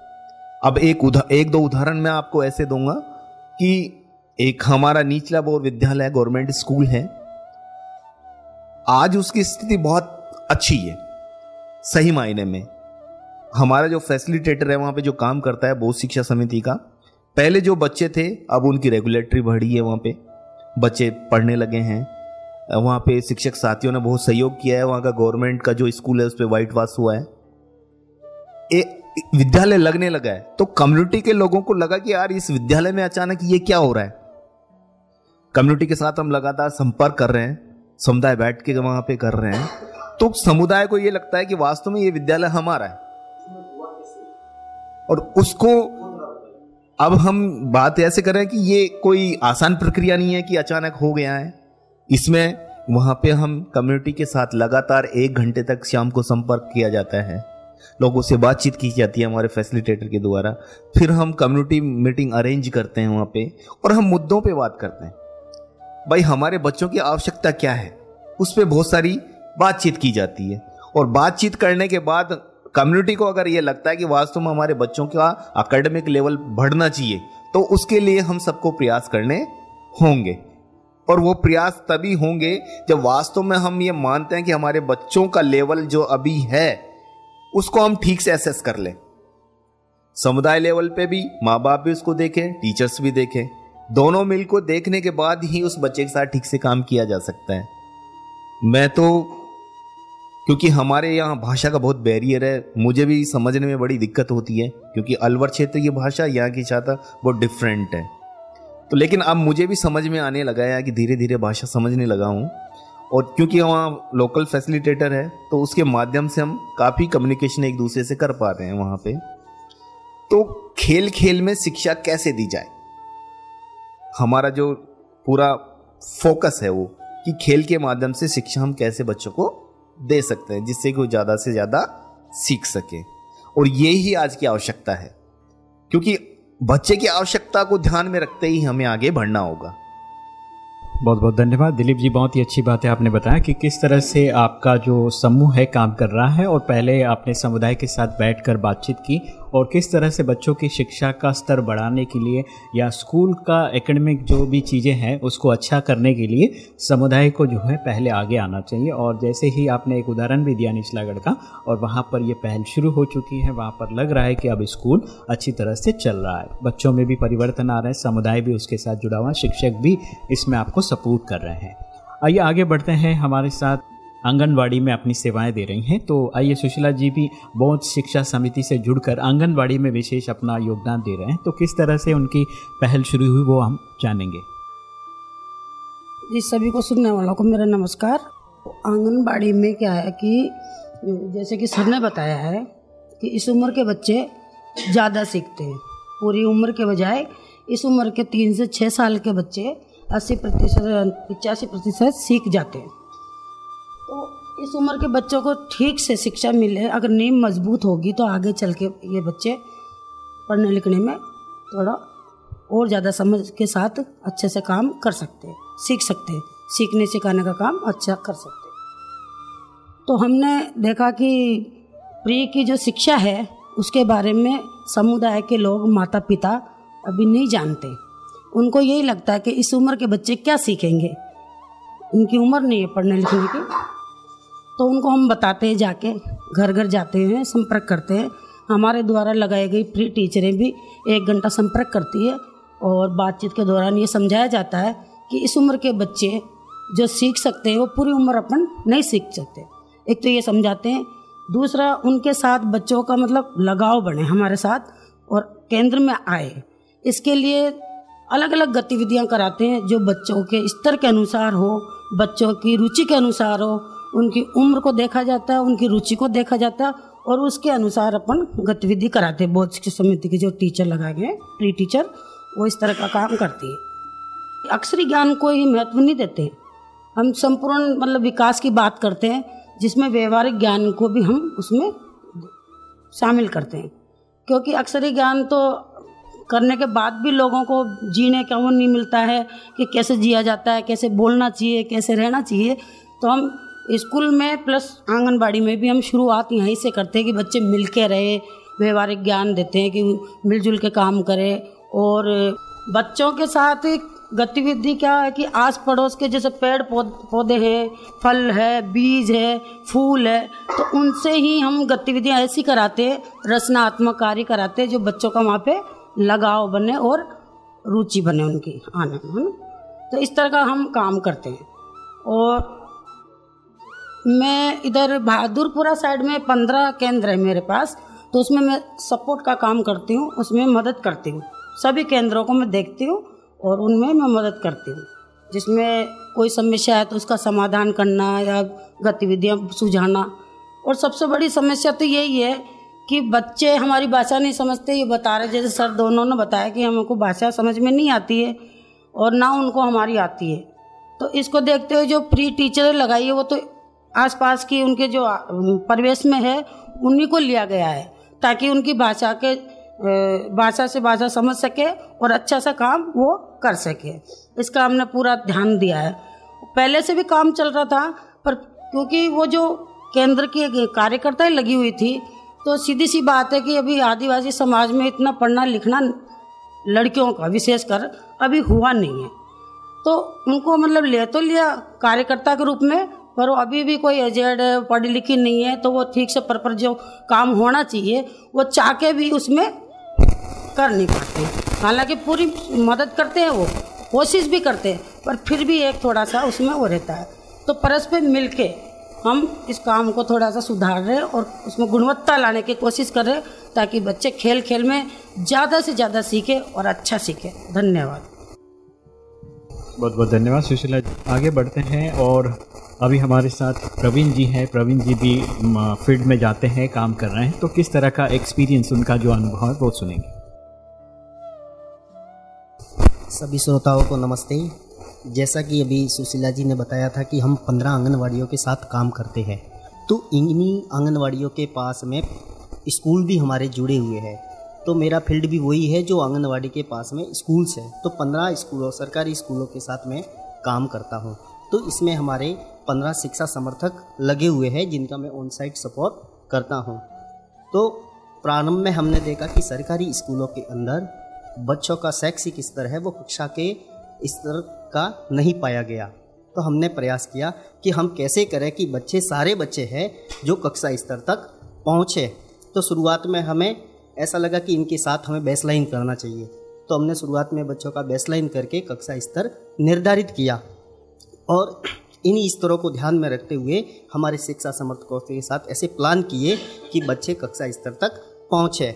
अब एक उदा, एक दो उदाहरण मैं आपको ऐसे दूँगा कि एक हमारा निचला बोर विद्यालय गवर्नमेंट स्कूल है। आज उसकी स्थिति बहुत अच्छी है सही मायने में। हमारा जो फैसिलिटेटर है वहाँ पे जो काम करता है बोध शिक्षा समिति का पहले जो बच्चे थे अब उनकी रेगुलेटरी बढ़ी है वहाँ पे। बच्चे पढ़ने लगे हैं वहाँ पे शिक्षक साथियों ने बहुत सहयोग किया है। वहाँ का गवर्नमेंट का जो स्कूल है उस पर व्हाइट वाश हुआ है। ए, विद्यालय लगने लगा है। तो कम्युनिटी के लोगों को लगा कि यार इस विद्यालय में अचानक ये क्या हो रहा है? कम्युनिटी के साथ हम लगातार संपर्क कर रहे हैं। समुदाय बैठ के वहाँ पे कर रहे हैं। तो समुदाय को ये लगता है कि वास्तव में ये विद्यालय हमारा है। और उसको अब हम बात ऐसे कर रहे हैं कि ये कोई आसान प्रक्रिया नहीं है कि अचानक हो गया है। इसमें वहाँ पे हम कम्युनिटी के साथ लगातार एक घंटे तक शाम को संपर्क किया जाता है। लोगों से बातचीत की जाती है हमारे फैसिलिटेटर के द्वारा। फिर हम कम्युनिटी मीटिंग अरेंज करते हैं वहाँ पे और हम मुद्दों पे बात करते हैं। भाई, हमारे बच्चों की आवश्यकता क्या है? उस पर बहुत सारी बातचीत की जाती है। और बातचीत करने के बाद कम्युनिटी को अगर ये लगता है कि वास्तव में हमारे बच्चों का अकेडमिक लेवल बढ़ना चाहिए तो उसके लिए हम सबको प्रयास करने होंगे। और वो प्रयास तभी होंगे जब वास्तव में हम ये मानते हैं कि हमारे बच्चों का लेवल जो अभी है, उसको हम ठीक से एसेस कर लें। समुदाय लेवल पे भी माँ बाप भी उसको देखें टीचर्स भी देखें। दोनों मिल को देखने के बाद ही उस बच्चे के साथ ठीक से काम किया जा सकता है। मैं तो क्योंकि हमारे यहाँ भाषा का बहुत बैरियर है, मुझे भी समझने में बड़ी दिक्कत होती है, क्योंकि अलवर क्षेत्र की भाषा यहाँ की छाता बहुत डिफरेंट है। तो लेकिन अब मुझे भी समझ में आने लगा है कि धीरे धीरे भाषा समझने लगा हूँ। और क्योंकि वहाँ लोकल फैसिलिटेटर है तो उसके माध्यम से हम काफ़ी कम्युनिकेशन एक दूसरे से कर पा रहे हैं वहाँ पे। तो खेल खेल में शिक्षा कैसे दी जाए? हमारा जो पूरा फोकस है वो, कि खेल के माध्यम से शिक्षा हम कैसे बच्चों को दे सकते हैं, जिससे कि वो ज़्यादा से ज़्यादा सीख सके। और ये ही आज की आवश्यकता है। क्योंकि बच्चे की आवश्यकता को ध्यान में रखते ही हमें आगे बढ़ना होगा। बहुत बहुत धन्यवाद। दिलीप जी, बहुत ही अच्छी बात है आपने बताया कि किस तरह से आपका जो समूह है, काम कर रहा है और पहले आपने समुदाय के साथ बैठकर बातचीत की और किस तरह से बच्चों की शिक्षा का स्तर बढ़ाने के लिए या स्कूल का एकेडमिक जो भी चीज़ें हैं, उसको अच्छा करने के लिए समुदाय को जो है पहले आगे आना चाहिए। और जैसे ही आपने एक उदाहरण भी दिया निचलागढ़ का, और वहाँ पर ये पहल शुरू हो चुकी है, वहाँ पर लग रहा है कि अब स्कूल अच्छी तरह से चल रहा है। बच्चों में भी परिवर्तन आ रहा है, समुदाय भी उसके साथ जुड़ा हुआ शिक्षक भी इसमें आपको सपोर्ट कर रहे हैं। आइए आगे बढ़ते हैं हमारे साथ आंगनवाड़ी में अपनी सेवाएँ दे रही हैं। तो आइए सुशीला जी भी बहुत शिक्षा समिति से जुड़कर आंगनवाड़ी में विशेष अपना योगदान दे रहे हैं। तो किस तरह से उनकी पहल शुरू हुई वो हम जानेंगे। जी, सभी को सुनने वालों को मेरा नमस्कार। आंगनबाड़ी में क्या है कि जैसे कि सर ने बताया है कि इस उम्र के बच्चे ज़्यादा सीखते हैं। पूरी उम्र के बजाय इस उम्र के तीन से छः साल के बच्चे अस्सी प्रतिशत, पचासी प्रतिशत सीख जाते हैं। इस उम्र के बच्चों को ठीक से शिक्षा मिले, अगर नींव मज़बूत होगी तो आगे चल के ये बच्चे पढ़ने लिखने में थोड़ा और ज़्यादा समझ के साथ अच्छे से काम कर सकते हैं, सीख सकते हैं, सीखने सिखाने का काम अच्छा कर सकते हैं। तो हमने देखा कि प्री की जो शिक्षा है, उसके बारे में समुदाय के लोग माता पिता अभी नहीं जानते। उनको यही लगता है कि इस उम्र के बच्चे क्या सीखेंगे? उनकी उम्र नहीं है पढ़ने लिखने की। तो उनको हम बताते हैं जाके घर घर जाते हैं, संपर्क करते हैं। हमारे द्वारा लगाई गई फ्री टीचरें भी एक घंटा संपर्क करती है और बातचीत के दौरान ये समझाया जाता है कि इस उम्र के बच्चे जो सीख सकते हैं, वो पूरी उम्र अपन नहीं सीख सकते। एक तो ये समझाते हैं। दूसरा, उनके साथ बच्चों का मतलब लगाव बने हमारे साथ और केंद्र में आए। इसके लिए अलग अलग गतिविधियाँ कराते हैं जो बच्चों के स्तर के अनुसार हो, बच्चों की रुचि के अनुसार हो उनकी उम्र को देखा जाता है, उनकी रुचि को देखा जाता है और उसके अनुसार अपन गतिविधि कराते हैं। शिक्षा समिति के जो टीचर लगाए गए प्री टीचर वो इस तरह का काम करती है। अक्षरी ज्ञान को ही महत्व नहीं देते। हम संपूर्ण मतलब विकास की बात करते हैं, जिसमें व्यवहारिक ज्ञान को भी हम उसमें शामिल करते हैं। क्योंकि अक्षरी ज्ञान तो करने के बाद भी लोगों को जीने का वो नहीं मिलता है कि कैसे जिया जाता है, कैसे बोलना चाहिए, कैसे रहना चाहिए। तो हम स्कूल में प्लस आंगनबाड़ी में भी हम शुरुआत यहीं से करते हैं कि बच्चे मिल के रहे, व्यवहारिक ज्ञान देते हैं कि मिलजुल के काम करें और बच्चों के साथ गतिविधि क्या है कि आस पड़ोस के जैसे पेड़ पौधे हैं, फल है, बीज है, फूल है तो उनसे ही हम गतिविधियाँ ऐसी कराते हैं, रचनात्मक कार्य कराते जो बच्चों का वहाँ पे लगाव बने और रुचि बने उनकी आने में तो इस तरह का हम काम करते हैं। और मैं इधर बहादुरपुरा साइड में पंद्रह केंद्र है मेरे पास तो उसमें मैं सपोर्ट का काम करती हूँ, उसमें मदद करती हूँ। सभी केंद्रों को मैं देखती हूँ और उनमें मैं मदद करती हूँ। जिसमें कोई समस्या है तो उसका समाधान करना या गतिविधियाँ सुझाना। और सबसे बड़ी समस्या तो यही है कि बच्चे हमारी भाषा नहीं समझते, ये बता रहे जैसे सर दोनों ने बताया कि हमको भाषा समझ में नहीं आती है और ना उनको हमारी आती है। तो इसको देखते हुए जो प्री टीचर लगाई है, वो तो आसपास की उनके जो परिवेश में है, उन्हीं को लिया गया है, ताकि उनकी भाषा के भाषा से भाषा समझ सके और अच्छा सा काम वो कर सके। इसका हमने पूरा ध्यान दिया है। पहले से भी काम चल रहा था, पर क्योंकि वो जो केंद्र की कार्यकर्ता लगी हुई थी तो सीधी सी बात है कि अभी आदिवासी समाज में इतना पढ़ना लिखना लड़कियों का, विशेषकर, अभी हुआ नहीं है। तो उनको मतलब ले तो लिया, कार्यकर्ता के रूप में पर वो अभी भी कोई एजेड पढ़ी लिखी नहीं है तो वो ठीक से पर, पर जो काम होना चाहिए वो चाह के भी उसमें कर नहीं पाते। हालाँकि पूरी मदद करते हैं वो कोशिश भी करते हैं पर फिर भी एक थोड़ा सा उसमें वो रहता है। तो परस्पर मिल के हम इस काम को थोड़ा सा सुधार रहे और उसमें गुणवत्ता लाने की कोशिश कर रहे ताकि बच्चे खेल खेल में ज़्यादा से ज़्यादा सीखे और अच्छा सीखे। धन्यवाद। बहुत बहुत धन्यवाद सुशीला आगे बढ़ते हैं और अभी हमारे साथ प्रवीण जी हैं। प्रवीण जी भी फ़ील्ड में जाते हैं, काम कर रहे हैं। तो किस तरह का एक्सपीरियंस उनका जो अनुभव है, वो सुनेंगे। सभी श्रोताओं को नमस्ते। जैसा कि अभी सुशीला जी ने बताया था कि हम पंद्रह आंगनवाड़ियों के साथ काम करते हैं। तो इन्हीं आंगनवाड़ियों के पास में स्कूल भी हमारे जुड़े हुए हैं। तो मेरा फ़ील्ड भी वही है जो आंगनवाड़ी के पास में स्कूल्स है। तो पंद्रह स्कूलों, सरकारी स्कूलों के साथ में काम करता हूँ। तो इसमें हमारे पंद्रह शिक्षा समर्थक लगे हुए हैं, जिनका मैं ऑन साइट सपोर्ट करता हूँ। तो प्रारंभ में हमने देखा कि सरकारी स्कूलों के अंदर बच्चों का शैक्षिक स्तर है, वो कक्षा के स्तर का नहीं पाया गया। तो हमने प्रयास किया कि हम कैसे करें कि बच्चे, सारे बच्चे हैं जो कक्षा स्तर तक पहुँचे। तो शुरुआत में हमें ऐसा लगा कि इनके साथ हमें बेसलाइन करना चाहिए। तो हमने शुरुआत में बच्चों का बेसलाइन करके कक्षा स्तर निर्धारित किया। और इन्हीं स्तरों को ध्यान में रखते हुए हमारे शिक्षा समर्थकों के साथ ऐसे प्लान किए कि बच्चे कक्षा स्तर तक पहुँचे।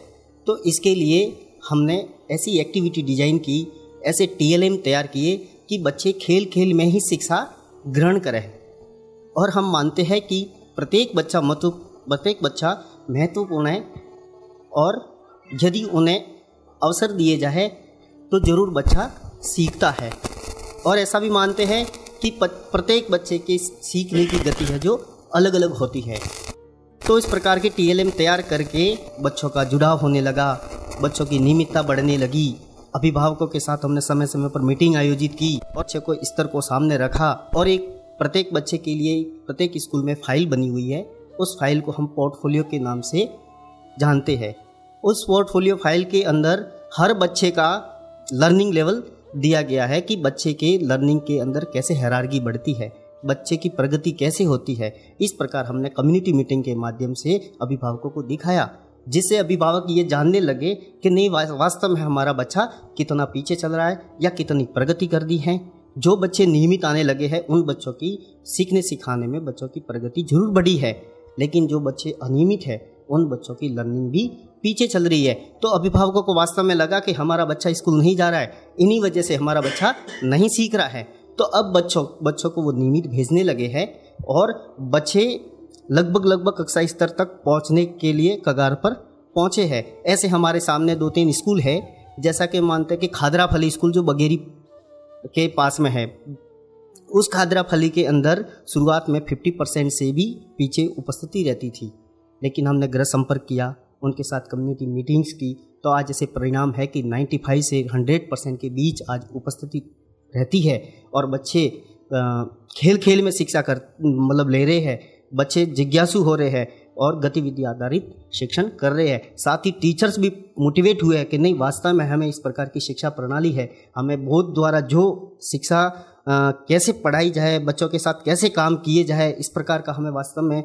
तो इसके लिए हमने ऐसी एक्टिविटी डिज़ाइन की, ऐसे टीएलएम तैयार किए कि बच्चे खेल खेल में ही शिक्षा ग्रहण करें। और हम मानते हैं कि प्रत्येक बच्चा महत्व प्रत्येक बच्चा महत्वपूर्ण है। और यदि उन्हें अवसर दिए जाए तो ज़रूर बच्चा सीखता है। और ऐसा भी मानते हैं कि प्रत्येक बच्चे के सीखने की गति है जो अलग अलग होती है। तो इस प्रकार के टीएलएम तैयार करके बच्चों का जुड़ाव होने लगा, बच्चों की नियमितता बढ़ने लगी, अभिभावकों के साथ हमने समय समय पर मीटिंग आयोजित की, बच्चे को स्तर को सामने रखा और एक प्रत्येक बच्चे के लिए प्रत्येक स्कूल में फ़ाइल बनी हुई है। उस फ़ाइल को हम पोर्टफोलियो के नाम से जानते हैं। उस पोर्टफोलियो फ़ाइल के अंदर हर बच्चे का लर्निंग लेवल दिया गया है कि बच्चे के लर्निंग के अंदर कैसे हैरारगी बढ़ती है, बच्चे की प्रगति कैसे होती है। इस प्रकार हमने कम्युनिटी मीटिंग के माध्यम से अभिभावकों को दिखाया, जिससे अभिभावक ये जानने लगे कि नहीं वास्तव में हमारा बच्चा कितना पीछे चल रहा है या कितनी प्रगति कर दी है। जो बच्चे नियमित आने लगे हैं, उन बच्चों की सीखने सिखाने में बच्चों की प्रगति ज़रूर बढ़ी है। लेकिन जो बच्चे अनियमित है उन बच्चों की लर्निंग भी पीछे चल रही है। तो अभिभावकों को वास्तव में लगा कि हमारा बच्चा स्कूल नहीं जा रहा है। इन्हीं वजह से हमारा बच्चा नहीं सीख रहा है। तो अब बच्चों बच्चों को वो नियमित भेजने लगे हैं और बच्चे लगभग लगभग कक्षा स्तर तक पहुँचने के लिए कगार पर पहुँचे हैं। ऐसे हमारे सामने दो तीन स्कूल है। जैसा कि मानते हैं कि खादरा फली स्कूल जो बगेरी के पास में है, उस खादरा फली के अंदर शुरुआत में 50 परसेंट से भी पीछे उपस्थिति रहती थी। लेकिन हमने गृह संपर्क किया, उनके साथ कम्युनिटी मीटिंग्स की। तो आज ऐसे परिणाम है कि 95 से 100 परसेंट के बीच आज उपस्थिति रहती है और बच्चे खेल खेल में शिक्षा कर मतलब ले रहे हैं। बच्चे जिज्ञासु हो रहे हैं और गतिविधि आधारित शिक्षण कर रहे हैं। साथ ही टीचर्स भी मोटिवेट हुए हैं कि नहीं, वास्तव में हमें इस प्रकार की शिक्षा प्रणाली है। हमें बोध द्वारा जो शिक्षा कैसे पढ़ाई जाए, बच्चों के साथ कैसे काम किए जाए, इस प्रकार का हमें वास्तव में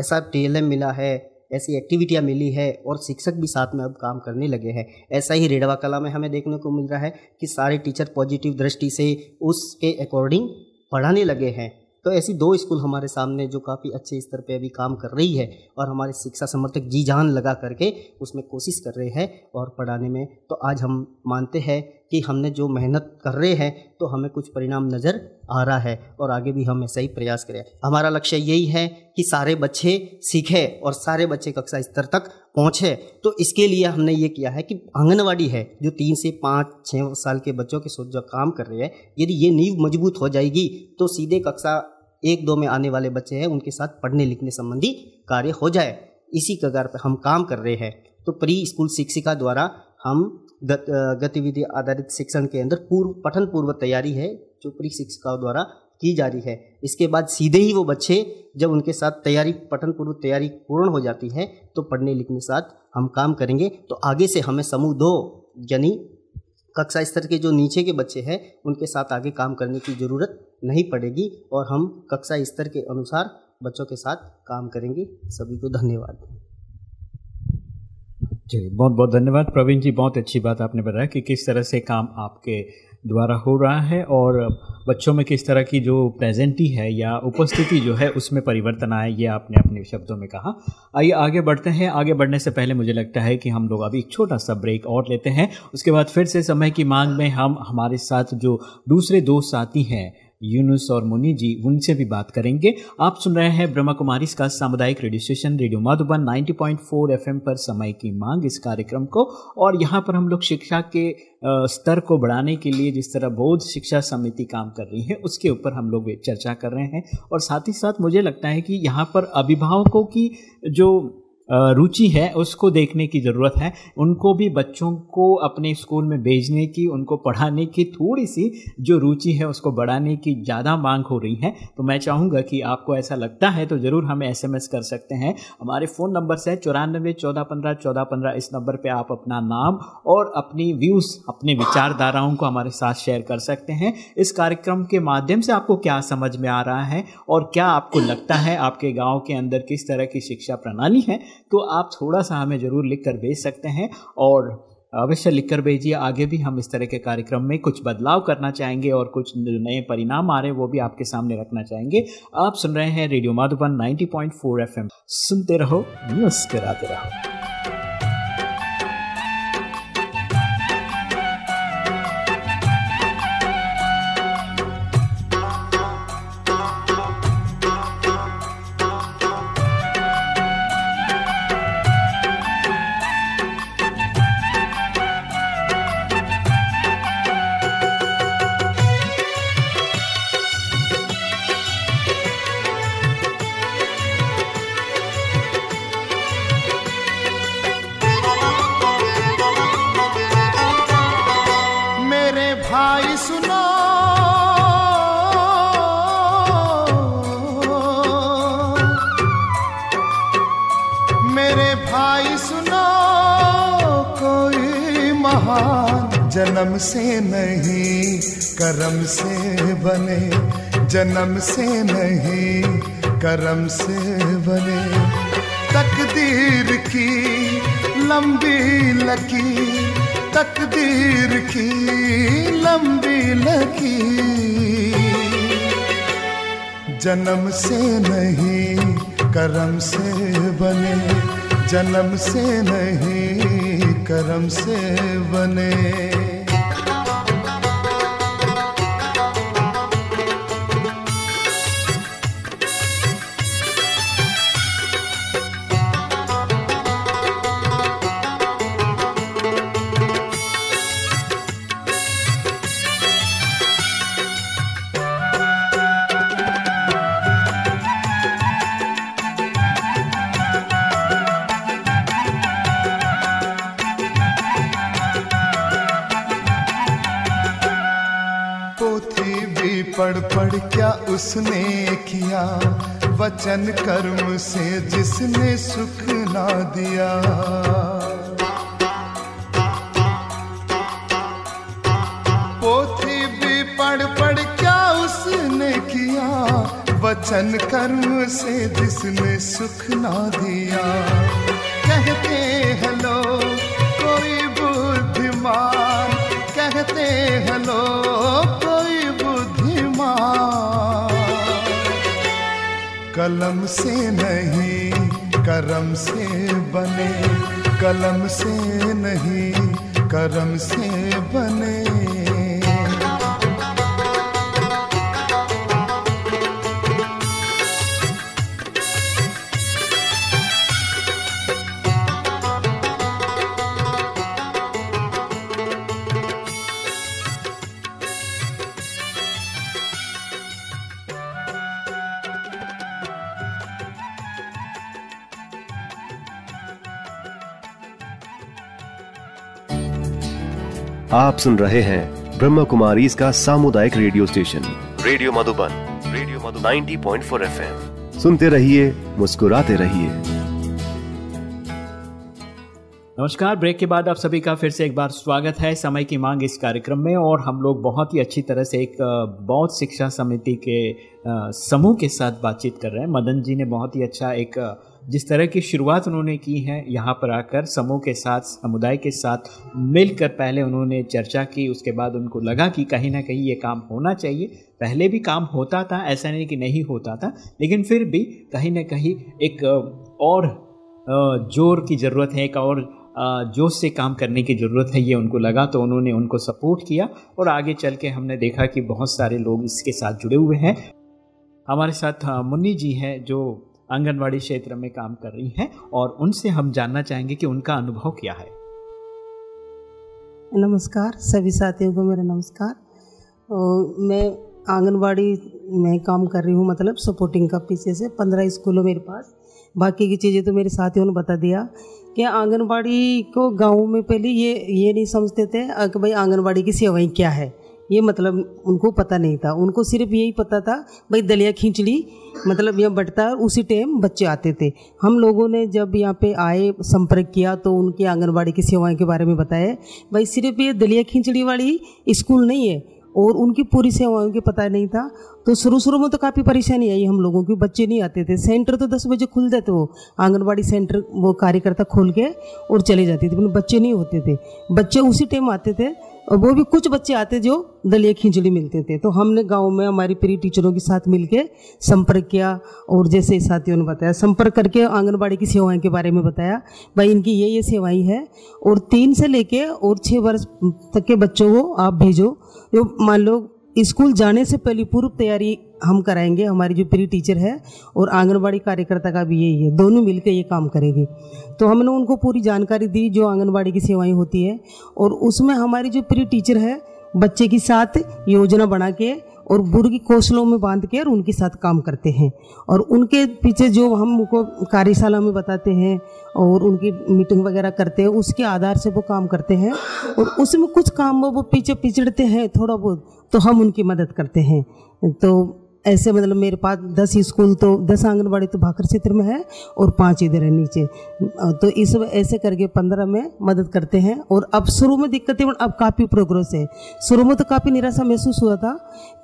ऐसा टीएलएम मिला है, ऐसी एक्टिविटियाँ मिली है और शिक्षक भी साथ में अब काम करने लगे हैं। ऐसा ही रेडवा कला में हमें देखने को मिल रहा है कि सारे टीचर पॉजिटिव दृष्टि से उसके अकॉर्डिंग पढ़ाने लगे हैं। तो ऐसी दो स्कूल हमारे सामने जो काफ़ी अच्छे स्तर पे अभी काम कर रही है और हमारे शिक्षा समर्थक जी जान लगा करके उसमें कोशिश कर रहे हैं और पढ़ाने में। तो आज हम मानते हैं कि हमने जो मेहनत कर रहे हैं तो हमें कुछ परिणाम नज़र आ रहा है और आगे भी हम ऐसा ही प्रयास करें। हमारा लक्ष्य यही है कि सारे बच्चे सीखें और सारे बच्चे कक्षा स्तर तक पहुँचे। तो इसके लिए हमने ये किया है कि आंगनवाड़ी है, जो तीन से पाँच छः साल के बच्चों के सोच जो काम कर रहे हैं, यदि ये नींव मज़बूत हो जाएगी तो सीधे कक्षा एक, दो में आने वाले बच्चे हैं, उनके साथ पढ़ने लिखने संबंधी कार्य हो जाए। इसी कगार पर हम काम कर रहे हैं। तो प्री स्कूल शिक्षिका द्वारा हम गतिविधि आधारित शिक्षण के अंदर पूर्व, पठन पूर्व तैयारी है, जो प्री शिक्षिकाओं द्वारा की जा रही है। इसके बाद सीधे ही वो बच्चे जब उनके साथ तैयारी, पठन पूर्व तैयारी पूर्ण हो जाती है तो पढ़ने लिखने साथ हम काम करेंगे। तो आगे से हमें समूह दो, यानी कक्षा स्तर के जो नीचे के बच्चे हैं, उनके साथ आगे काम करने की ज़रूरत नहीं पड़ेगी और हम कक्षा स्तर के अनुसार बच्चों के साथ काम करेंगे। सभी को धन्यवाद। जी, बहुत बहुत धन्यवाद। प्रवीण जी, बहुत अच्छी बात आपने बताया कि किस तरह से काम आपके द्वारा हो रहा है और बच्चों में किस तरह की जो प्रेजेंटी है या उपस्थिति जो है उसमें परिवर्तन आए, ये आपने अपने शब्दों में कहा। आइए, आगे बढ़ते हैं। आगे बढ़ने से पहले मुझे लगता है कि हम लोग अभी एक छोटा सा ब्रेक और लेते हैं। उसके बाद फिर से समय की मांग में हम, हमारे साथ जो दूसरे दो साथी हैं यूनुस और मुनि जी उनसे भी बात करेंगे। आप सुन रहे हैं ब्रह्मा कुमारी का सामुदायिक radio station, radio Madhuban 90.4 FM पर समय की मांग इस कार्यक्रम को। और यहाँ पर हम लोग शिक्षा के स्तर को बढ़ाने के लिए जिस तरह बोध शिक्षा समिति काम कर रही है, उसके ऊपर हम लोग चर्चा कर रहे हैं। और साथ ही साथ मुझे लगता है कि यहाँ पर अभिभावकों की जो रुचि है, उसको देखने की ज़रूरत है। उनको भी बच्चों को अपने स्कूल में भेजने की, उनको पढ़ाने की थोड़ी सी जो रुचि है, उसको बढ़ाने की ज़्यादा मांग हो रही है। तो मैं चाहूँगा कि आपको ऐसा लगता है तो ज़रूर हमें एसएमएस कर सकते हैं। हमारे फ़ोन नंबर से चौरानबे चौदह पंद्रह चौदह पंद्रह, इस नंबर पर आप अपना नाम और अपनी व्यूज़, अपने विचारधाराओं को हमारे साथ शेयर कर सकते हैं। इस कार्यक्रम के माध्यम से आपको क्या समझ में आ रहा है और क्या आपको लगता है, आपके गाँव के अंदर किस तरह की शिक्षा प्रणाली है? तो आप थोड़ा सा हमें ज़रूर लिख कर भेज सकते हैं और अवश्य लिख कर भेजिए। आगे भी हम इस तरह के कार्यक्रम में कुछ बदलाव करना चाहेंगे और कुछ नए परिणाम आ रहे हैं, वो भी आपके सामने रखना चाहेंगे। आप सुन रहे हैं रेडियो माधुबन 90.4 एफएम। सुनते रहो, मुस्कराते रहो। जन्म से नहीं, कर्म से बने। तकदीर की लंबी लकी, तकदीर की लंबी लकी। जन्म से नहीं, कर्म से बने। जन्म से नहीं, कर्म से बने। उसने किया वचन कर्म से जिसने सुख ना दिया। पोथी भी पढ़ पढ़ क्या उसने किया? वचन कर्म से जिसने सुख ना दिया। कलम से नहीं करम से बने। कलम से नहीं करम से बने। आप सुन रहे हैं ब्रह्म कुमारी इसका सामुदायिक radio station. Radio Madhuban radio Madhuban. 90.4 FM. सुनते रहिए मुस्कुराते रहिए। नमस्कार ब्रेक के बाद आप सभी का फिर से एक बार स्वागत है समय की मांग इस कार्यक्रम में और हम लोग बहुत ही अच्छी तरह से एक बौद्ध शिक्षा समिति के समूह के साथ बातचीत कर रहे हैं। मदन जी ने बहुत ही अच्छा एक जिस तरह की शुरुआत उन्होंने की है, यहाँ पर आकर समूह के साथ, समुदाय के साथ मिलकर पहले उन्होंने चर्चा की, उसके बाद उनको लगा कि कहीं ना कहीं ये काम होना चाहिए। पहले भी काम होता था, ऐसा नहीं कि नहीं होता था, लेकिन फिर भी कहीं ना कहीं एक और ज़ोर की ज़रूरत है, एक और जोश से काम करने की ज़रूरत है, ये उनको लगा तो उन्होंने उनको सपोर्ट किया और आगे चल के हमने देखा कि बहुत सारे लोग इसके साथ जुड़े हुए हैं। हमारे साथ मुन्नी जी हैं जो आंगनवाड़ी क्षेत्र में काम कर रही हैं और उनसे हम जानना चाहेंगे कि उनका अनुभव क्या है। नमस्कार, सभी साथियों को मेरा नमस्कार। मैं आंगनवाड़ी में काम कर रही हूँ मतलब सपोर्टिंग का पीछे से पंद्रह स्कूलों मेरे पास। बाकी की चीज़ें तो मेरे साथियों ने बता दिया कि आंगनवाड़ी को गाँव में पहले ये ये नहीं समझते थे कि भाई आंगनवाड़ी की सेवाएँ क्या है। ये मतलब उनको पता नहीं था। उनको सिर्फ़ यही पता था, भाई दलिया खिचड़ी मतलब यहाँ बटता उसी टाइम बच्चे आते थे। हम लोगों ने जब यहाँ पे आए, संपर्क किया तो उनके आंगनबाड़ी की सेवाएँ के बारे में बताया, भाई सिर्फ़ ये दलिया खिचड़ी वाली स्कूल नहीं है और उनकी पूरी सेवाओं के पता नहीं था। तो शुरू शुरू में तो काफ़ी परेशानी आई हम लोगों की, बच्चे नहीं आते थे। सेंटर तो दस बजे खुल जाते वो, आंगनबाड़ी सेंटर वो कार्यकर्ता खोल के और चले जाते थे बच्चे नहीं होते थे। बच्चे उसी टाइम आते थे और वो भी कुछ बच्चे आते जो दलिया खिचड़ी मिलते थे। तो हमने गाँव में हमारी प्री टीचरों के साथ मिलके संपर्क किया और जैसे साथियों ने बताया, संपर्क करके आंगनबाड़ी की सेवाएँ के बारे में बताया। भाई, इनकी ये ये सेवाएँ हैं और तीन से लेके और छः वर्ष तक के बच्चों को आप भेजो। जो मान लो स्कूल जाने से पहले पूर्व तैयारी हम कराएँगे। हमारी जो प्री टीचर है और आंगनबाड़ी कार्यकर्ता का भी यही है। दोनों मिलकर ये काम करेंगे। तो हमने उनको पूरी जानकारी दी जो आंगनबाड़ी की सेवाएँ होती है और उसमें हमारी जो प्री टीचर है, बच्चे के साथ योजना बना के और बुर की कौशलों में बाँध के और उनके साथ काम करते हैं। और उनके पीछे जो हम उनको कार्यशाला में बताते हैं और उनकी मीटिंग वगैरह करते हैं, उसके आधार से वो काम करते हैं और उसमें कुछ काम वो पीछे पिछड़ते हैं थोड़ा बहुत तो हम उनकी मदद करते हैं। तो ऐसे मतलब मेरे पास दस स्कूल तो दस आंगनबाड़ी तो भाकर क्षेत्र में है और पाँच इधर है नीचे। तो इस ऐसे करके पंद्रह में मदद करते हैं और अब शुरू में दिक्कत है अब काफ़ी प्रोग्रेस है। शुरू में तो काफ़ी निराशा महसूस हुआ था,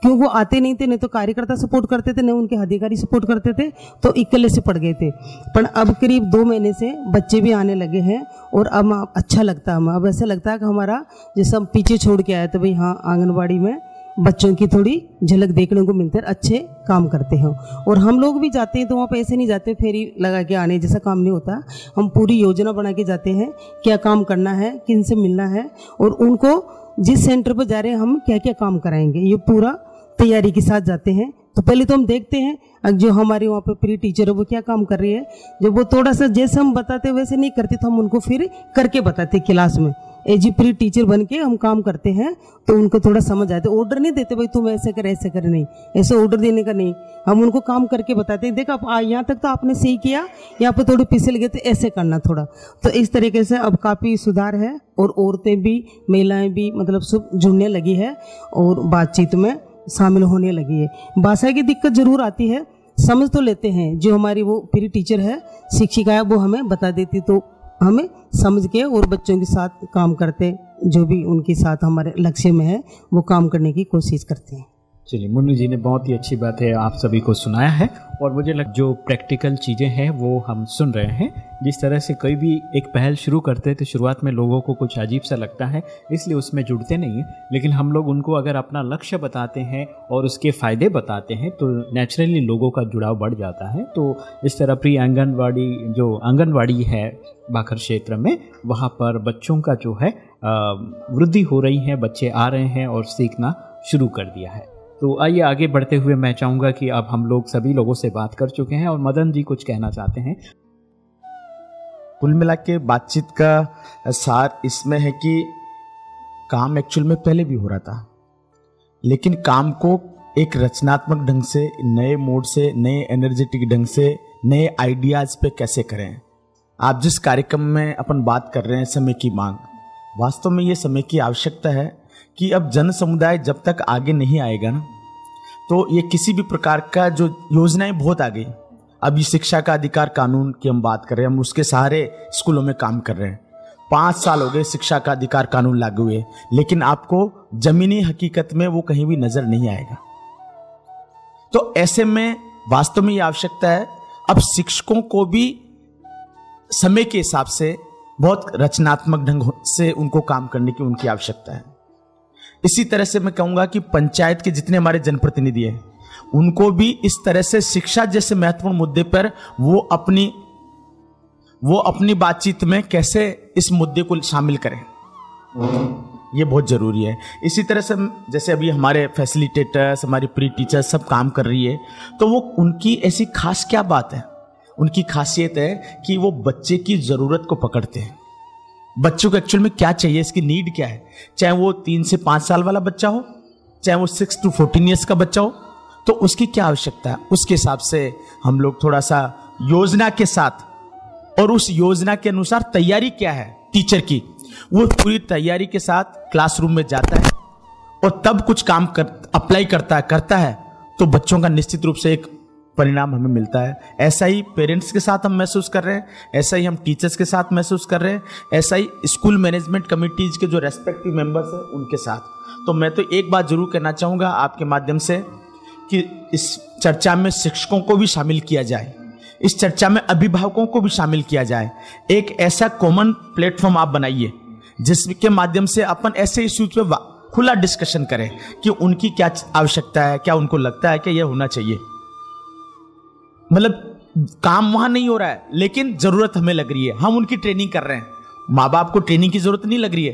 क्यों वो आते नहीं थे नहीं तो कार्यकर्ता सपोर्ट करते थे नहीं उनके अधिकारी सपोर्ट करते थे तो इकल्ले से पड़ गए थे। पर अब करीब दो महीने से बच्चे भी आने लगे हैं और अब अच्छा लगता है अब ऐसा लगता है कि हमारा जैसे हम पीछे छोड़ के आए तो भाई हाँ आंगनबाड़ी में बच्चों की थोड़ी झलक देखने को मिलती है अच्छे काम करते हैं। और हम लोग भी जाते हैं तो वहाँ पे ऐसे नहीं जाते, फेरी लगा के आने जैसा काम नहीं होता। हम पूरी योजना बना के जाते हैं, क्या काम करना है, किन से मिलना है, और उनको जिस सेंटर पर जा रहे हैं, हम क्या क्या काम कराएँगे, ये पूरा तैयारी के साथ जाते हैं। तो पहले तो हम देखते हैं जो हमारे वहाँ पे प्री टीचर है, वो क्या काम कर रही है। जब वो थोड़ा सा जैसे हम बताते, वैसे नहीं करते तो हम उनको फिर करके बताते क्लास में। एजी प्री टीचर बन के हम काम करते हैं तो उनको थोड़ा समझ आते ऑर्डर नहीं देते भाई, तुम ऐसे कर ऐसे कर, नहीं। ऐसे ऑर्डर देने का नहीं। हम उनको काम करके बताते हैं। देखो, आप यहाँ तक तो आपने सही किया। यहाँ पर थोड़े पिछले गए तो ऐसे करना थोड़ा। तो इस तरीके से अब काफ़ी सुधार है, और औरतें भी, महिलाएँ भी मतलब सब जुड़ने लगी है, और बातचीत में शामिल होने लगी है। भाषा की दिक्कत ज़रूर आती है। समझ तो लेते हैं, जो हमारी वो प्री टीचर है, शिक्षिका है, वो हमें बता देती तो हमें समझ के और बच्चों के साथ काम करते, जो भी उनके साथ हमारे लक्ष्य में है, वो काम करने की कोशिश करते हैं। चलिए, मुन्नू जी ने बहुत ही अच्छी बात है आप सभी को सुनाया है और मुझे लग जो प्रैक्टिकल चीज़ें हैं, वो हम सुन रहे हैं। जिस तरह से कोई भी एक पहल शुरू करते हैं तो शुरुआत में लोगों को कुछ अजीब सा लगता है, इसलिए उसमें जुड़ते नहीं हैं। लेकिन हम लोग उनको अगर अपना लक्ष्य बताते हैं और उसके फ़ायदे बताते हैं तो नेचुरली लोगों का जुड़ाव बढ़ जाता है। तो इस तरह प्री आंगनबाड़ी जो आंगनबाड़ी है बाखर क्षेत्र में, वहाँ पर बच्चों का जो है वृद्धि हो रही है, बच्चे आ रहे हैं और सीखना शुरू कर दिया है। तो आइए आगे बढ़ते हुए मैं चाहूँगा कि अब हम लोग सभी लोगों से बात कर चुके हैं और मदन जी कुछ कहना चाहते हैं। कुल मिला के बातचीत का सार इसमें है कि काम एक्चुअल में पहले भी हो रहा था। लेकिन काम को एक रचनात्मक ढंग से, नए मोड से, नए एनर्जेटिक ढंग से, नए आइडियाज़ पे कैसे करें? आप जिस कार्यक्रम में अपन बात कर रहे हैं समय की मांग, वास्तव में ये समय की आवश्यकता है कि अब जन समुदाय जब तक आगे नहीं आएगा ना तो ये किसी भी प्रकार का जो योजनाएँ बहुत आ गई अभी शिक्षा का अधिकार कानून की हम बात कर रहे हैं, हम उसके सहारे स्कूलों में काम कर रहे हैं। पाँच साल हो गए शिक्षा का अधिकार कानून लागू हुए, लेकिन आपको जमीनी हकीकत में वो कहीं भी नज़र नहीं आएगा। तो ऐसे में वास्तव में ये आवश्यकता है, अब शिक्षकों को भी समय के हिसाब से बहुत रचनात्मक ढंग से उनको काम करने की उनकी आवश्यकता है। इसी तरह से मैं कहूँगा कि पंचायत के जितने हमारे जनप्रतिनिधि हैं, उनको भी इस तरह से शिक्षा जैसे महत्वपूर्ण मुद्दे पर वो अपनी वो अपनी बातचीत में कैसे इस मुद्दे को शामिल करें। ये बहुत ज़रूरी है। इसी तरह से जैसे अभी हमारे फैसिलिटेटर्स हमारी प्री टीचर्स सब काम कर रही है तो वो उनकी ऐसी खास क्या बात है? उनकी खासियत है कि वो बच्चे की ज़रूरत को पकड़ते हैं। बच्चों को एक्चुअल में क्या चाहिए? इसकी नीड क्या है? चाहे वो तीन से पाँच साल वाला बच्चा हो, चाहे वो सिक्स टू फोर्टीन ईयर्स का बच्चा हो तो उसकी क्या आवश्यकता है? उसके हिसाब से हम लोग थोड़ा सा योजना के साथ और उस योजना के अनुसार तैयारी क्या है? टीचर की। वो पूरी तैयारी के साथ क्लासरूम में जाता है और तब कुछ काम कर अप्लाई करता है करता है तो बच्चों का निश्चित रूप से एक परिणाम हमें मिलता है। ऐसा ही पेरेंट्स के साथ हम महसूस कर रहे हैं। ऐसा ही हम टीचर्स के साथ महसूस कर रहे हैं। ऐसा ही स्कूल मैनेजमेंट कमिटीज के जो रेस्पेक्टिव मेंबर्स हैं, उनके साथ। तो मैं तो एक बात ज़रूर कहना चाहूँगा आपके माध्यम से कि इस चर्चा में शिक्षकों को भी शामिल किया जाए। इस चर्चा में अभिभावकों को भी शामिल किया जाए। एक ऐसा कॉमन प्लेटफॉर्म आप बनाइए, जिसके माध्यम से अपन ऐसे इश्यूज़ पे खुला डिस्कशन करें कि उनकी क्या आवश्यकता है, क्या उनको लगता है कि यह होना चाहिए। मतलब काम वहाँ नहीं हो रहा है, लेकिन ज़रूरत हमें लग रही है। हम उनकी ट्रेनिंग कर रहे हैं। माँ बाप को ट्रेनिंग की ज़रूरत नहीं लग रही है।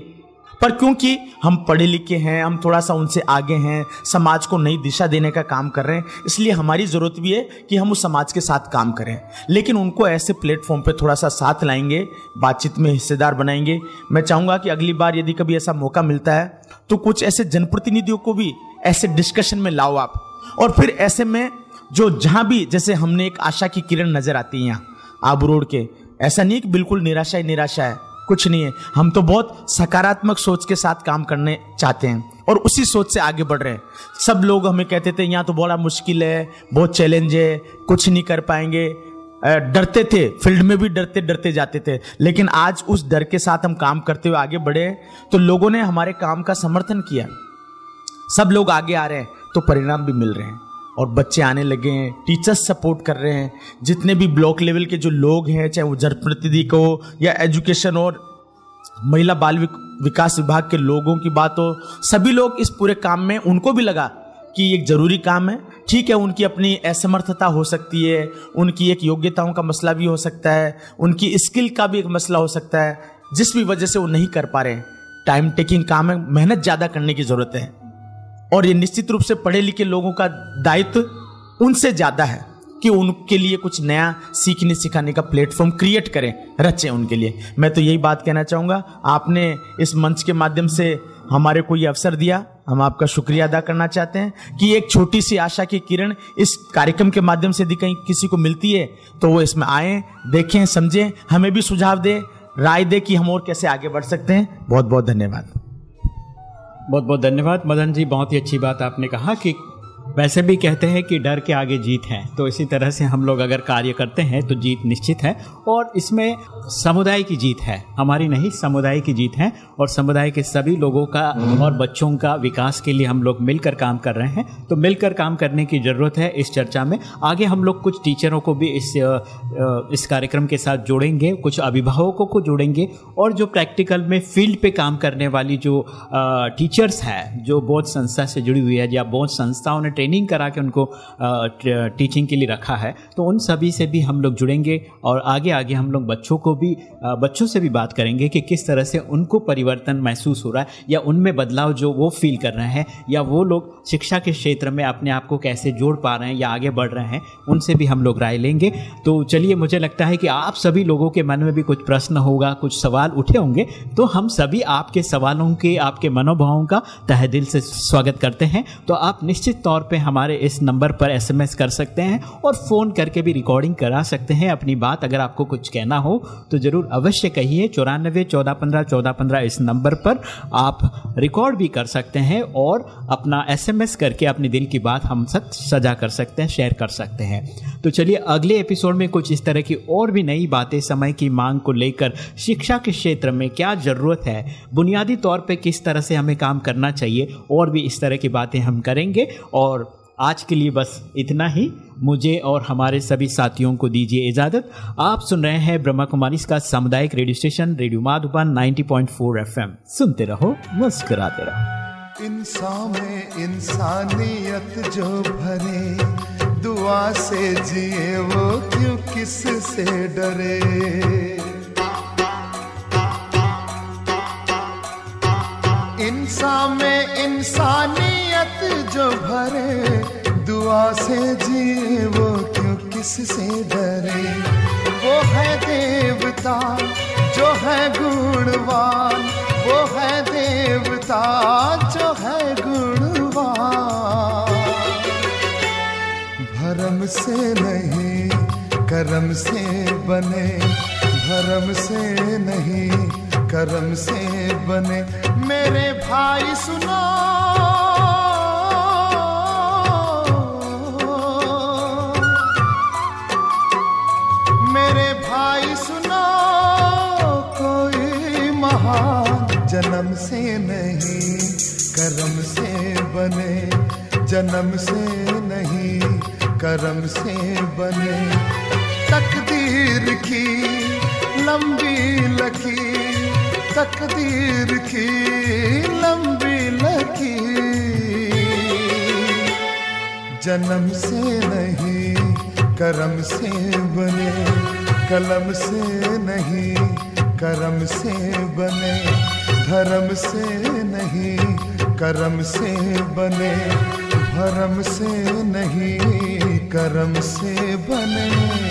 पर क्योंकि हम पढ़े लिखे हैं, हम थोड़ा सा उनसे आगे हैं, समाज को नई दिशा देने का काम कर रहे हैं, इसलिए हमारी ज़रूरत भी है कि हम उस समाज के साथ काम करें। लेकिन उनको ऐसे प्लेटफॉर्म पे थोड़ा सा साथ लाएँगे, बातचीत में हिस्सेदार बनाएँगे। मैं चाहूँगा कि अगली बार यदि कभी ऐसा मौका मिलता है तो कुछ ऐसे जनप्रतिनिधियों को भी ऐसे डिस्कशन में लाओ आप। और फिर ऐसे में जो जहाँ भी जैसे हमने एक आशा की किरण नज़र आती है यहाँ, आबू रोड के, ऐसा नहीं कि बिल्कुल निराशा ही निराशा है, कुछ नहीं है। हम तो बहुत सकारात्मक सोच के साथ काम करने चाहते हैं और उसी सोच से आगे बढ़ रहे हैं। सब लोग हमें कहते थे, यहाँ तो बड़ा मुश्किल है, बहुत चैलेंज है, कुछ नहीं कर पाएँगे। डरते थे, फ़ील्ड में भी डरते डरते जाते थे, लेकिन आज उस डर के साथ हम काम करते हुए आगे बढ़े तो लोगों ने हमारे काम का समर्थन किया। सब लोग आगे आ रहे हैं तो परिणाम भी मिल रहे हैं। और बच्चे आने लगे हैं टीचर्स सपोर्ट कर रहे हैं। जितने भी ब्लॉक लेवल के जो लोग हैं, चाहे वो जनप्रतिनिधि को या एजुकेशन और महिला बाल विकास विभाग के लोगों की बात हो, सभी लोग इस पूरे काम में उनको भी लगा कि एक ज़रूरी काम है। ठीक है, उनकी अपनी असमर्थता हो सकती है, उनकी एक योग्यताओं का मसला भी हो सकता है, उनकी स्किल का भी एक मसला हो सकता है। जिस भी वजह से वो नहीं कर पा रहे हैं। टाइम टेकिंग काम है, मेहनत ज़्यादा करने की ज़रूरत है। और ये निश्चित रूप से पढ़े लिखे लोगों का दायित्व उनसे ज़्यादा है कि उनके लिए कुछ नया सीखने सिखाने का प्लेटफॉर्म क्रिएट करें, रचें उनके लिए। मैं तो यही बात कहना चाहूँगा, आपने इस मंच के माध्यम से हमारे को ये अवसर दिया। हम आपका शुक्रिया अदा करना चाहते हैं कि एक छोटी सी आशा की किरण इस कार्यक्रम के माध्यम से यदि कहीं किसी को मिलती है तो वो इसमें आए, देखें, समझें, हमें भी सुझाव दें, राय दे कि हम और कैसे आगे बढ़ सकते हैं। बहुत बहुत धन्यवाद। बहुत बहुत धन्यवाद मदन जी बहुत ही अच्छी बात आपने कहा कि वैसे भी कहते हैं कि डर के आगे जीत है। तो इसी तरह से हम लोग अगर कार्य करते हैं तो जीत निश्चित है। और इसमें समुदाय की जीत है। हमारी नहीं समुदाय की जीत है। और समुदाय के सभी लोगों का और बच्चों का विकास के लिए हम लोग मिलकर काम कर रहे हैं। तो मिलकर काम करने की ज़रूरत है इस चर्चा में। आगे हम लोग कुछ टीचरों को भी इस इस कार्यक्रम के साथ जोड़ेंगे। कुछ अभिभावकों को जोड़ेंगे। और जो प्रैक्टिकल में फ़ील्ड पे काम करने वाली जो टीचर्स है जो बौद्ध संस्था से जुड़ी हुई है या बौद्ध संस्थाओं ने ट्रेनिंग करा के उनको टीचिंग के लिए रखा है। तो उन सभी से भी हम लोग जुड़ेंगे और आगे आगे हम लोग बच्चों को भी बच्चों से भी बात करेंगे कि किस तरह से उनको परिवर्तन महसूस हो रहा है या उनमें बदलाव जो वो फील कर रहे हैं या वो लोग शिक्षा के क्षेत्र में अपने आप को कैसे जोड़ पा रहे हैं या आगे बढ़ रहे हैं, उनसे भी हम लोग राय लेंगे। तो चलिए, मुझे लगता है कि आप सभी लोगों के मन में भी कुछ प्रश्न होगा, कुछ सवाल उठे होंगे तो हम सभी आपके सवालों के, आपके मनोभावों का तह दिल से स्वागत करते हैं। तो आप निश्चित तौर पे हमारे इस नंबर पर एसएमएस कर सकते हैं और फ़ोन करके भी रिकॉर्डिंग करा सकते हैं अपनी बात, अगर आपको कुछ कहना हो तो ज़रूर अवश्य कहिए। चौरानबे चौदह पंद्रह चौदह पंद्रह इस नंबर पर आप रिकॉर्ड भी कर सकते हैं और अपना एसएमएस करके अपने दिल की बात हम सब सजा कर सकते हैं शेयर कर सकते हैं। तो चलिए, अगले एपिसोड में कुछ इस तरह की और भी नई बातें, समय की मांग को लेकर शिक्षा के क्षेत्र में क्या ज़रूरत है, बुनियादी तौर पर किस तरह से हमें काम करना चाहिए, और भी इस तरह की बातें हम करेंगे। और आज के लिए बस इतना ही। मुझे और हमारे सभी साथियों को दीजिए इजाज़त। आप सुन रहे हैं ब्रह्मा कुमारी का सामुदायिक radio station, radio Madhuban 90.4 FM. सुनते रहो, मुस्कुराते रहो। इंसान में इंसानियत जो भरे, दुआ से जिए वो क्यों किस से डरे इंसान में इंसानियत जो भरे दुआ से जिए वो क्यों किस से डरे? वो है देवता जो है गुणवान। वो है देवता जो है गुणवान। भरम से नहीं, करम से बने। भरम से नहीं, करम से बने। मेरे भाई सुनो। जन्म से नहीं, करम से बने। जन्म से नहीं, करम से बने। तकदीर की लंबी लकीर तकदीर की लंबी लकी। जन्म से नहीं, करम से बने। कलम से नहीं, करम से बने। धर्म से नहीं कर्म से बने। भरम से नहीं कर्म से बने।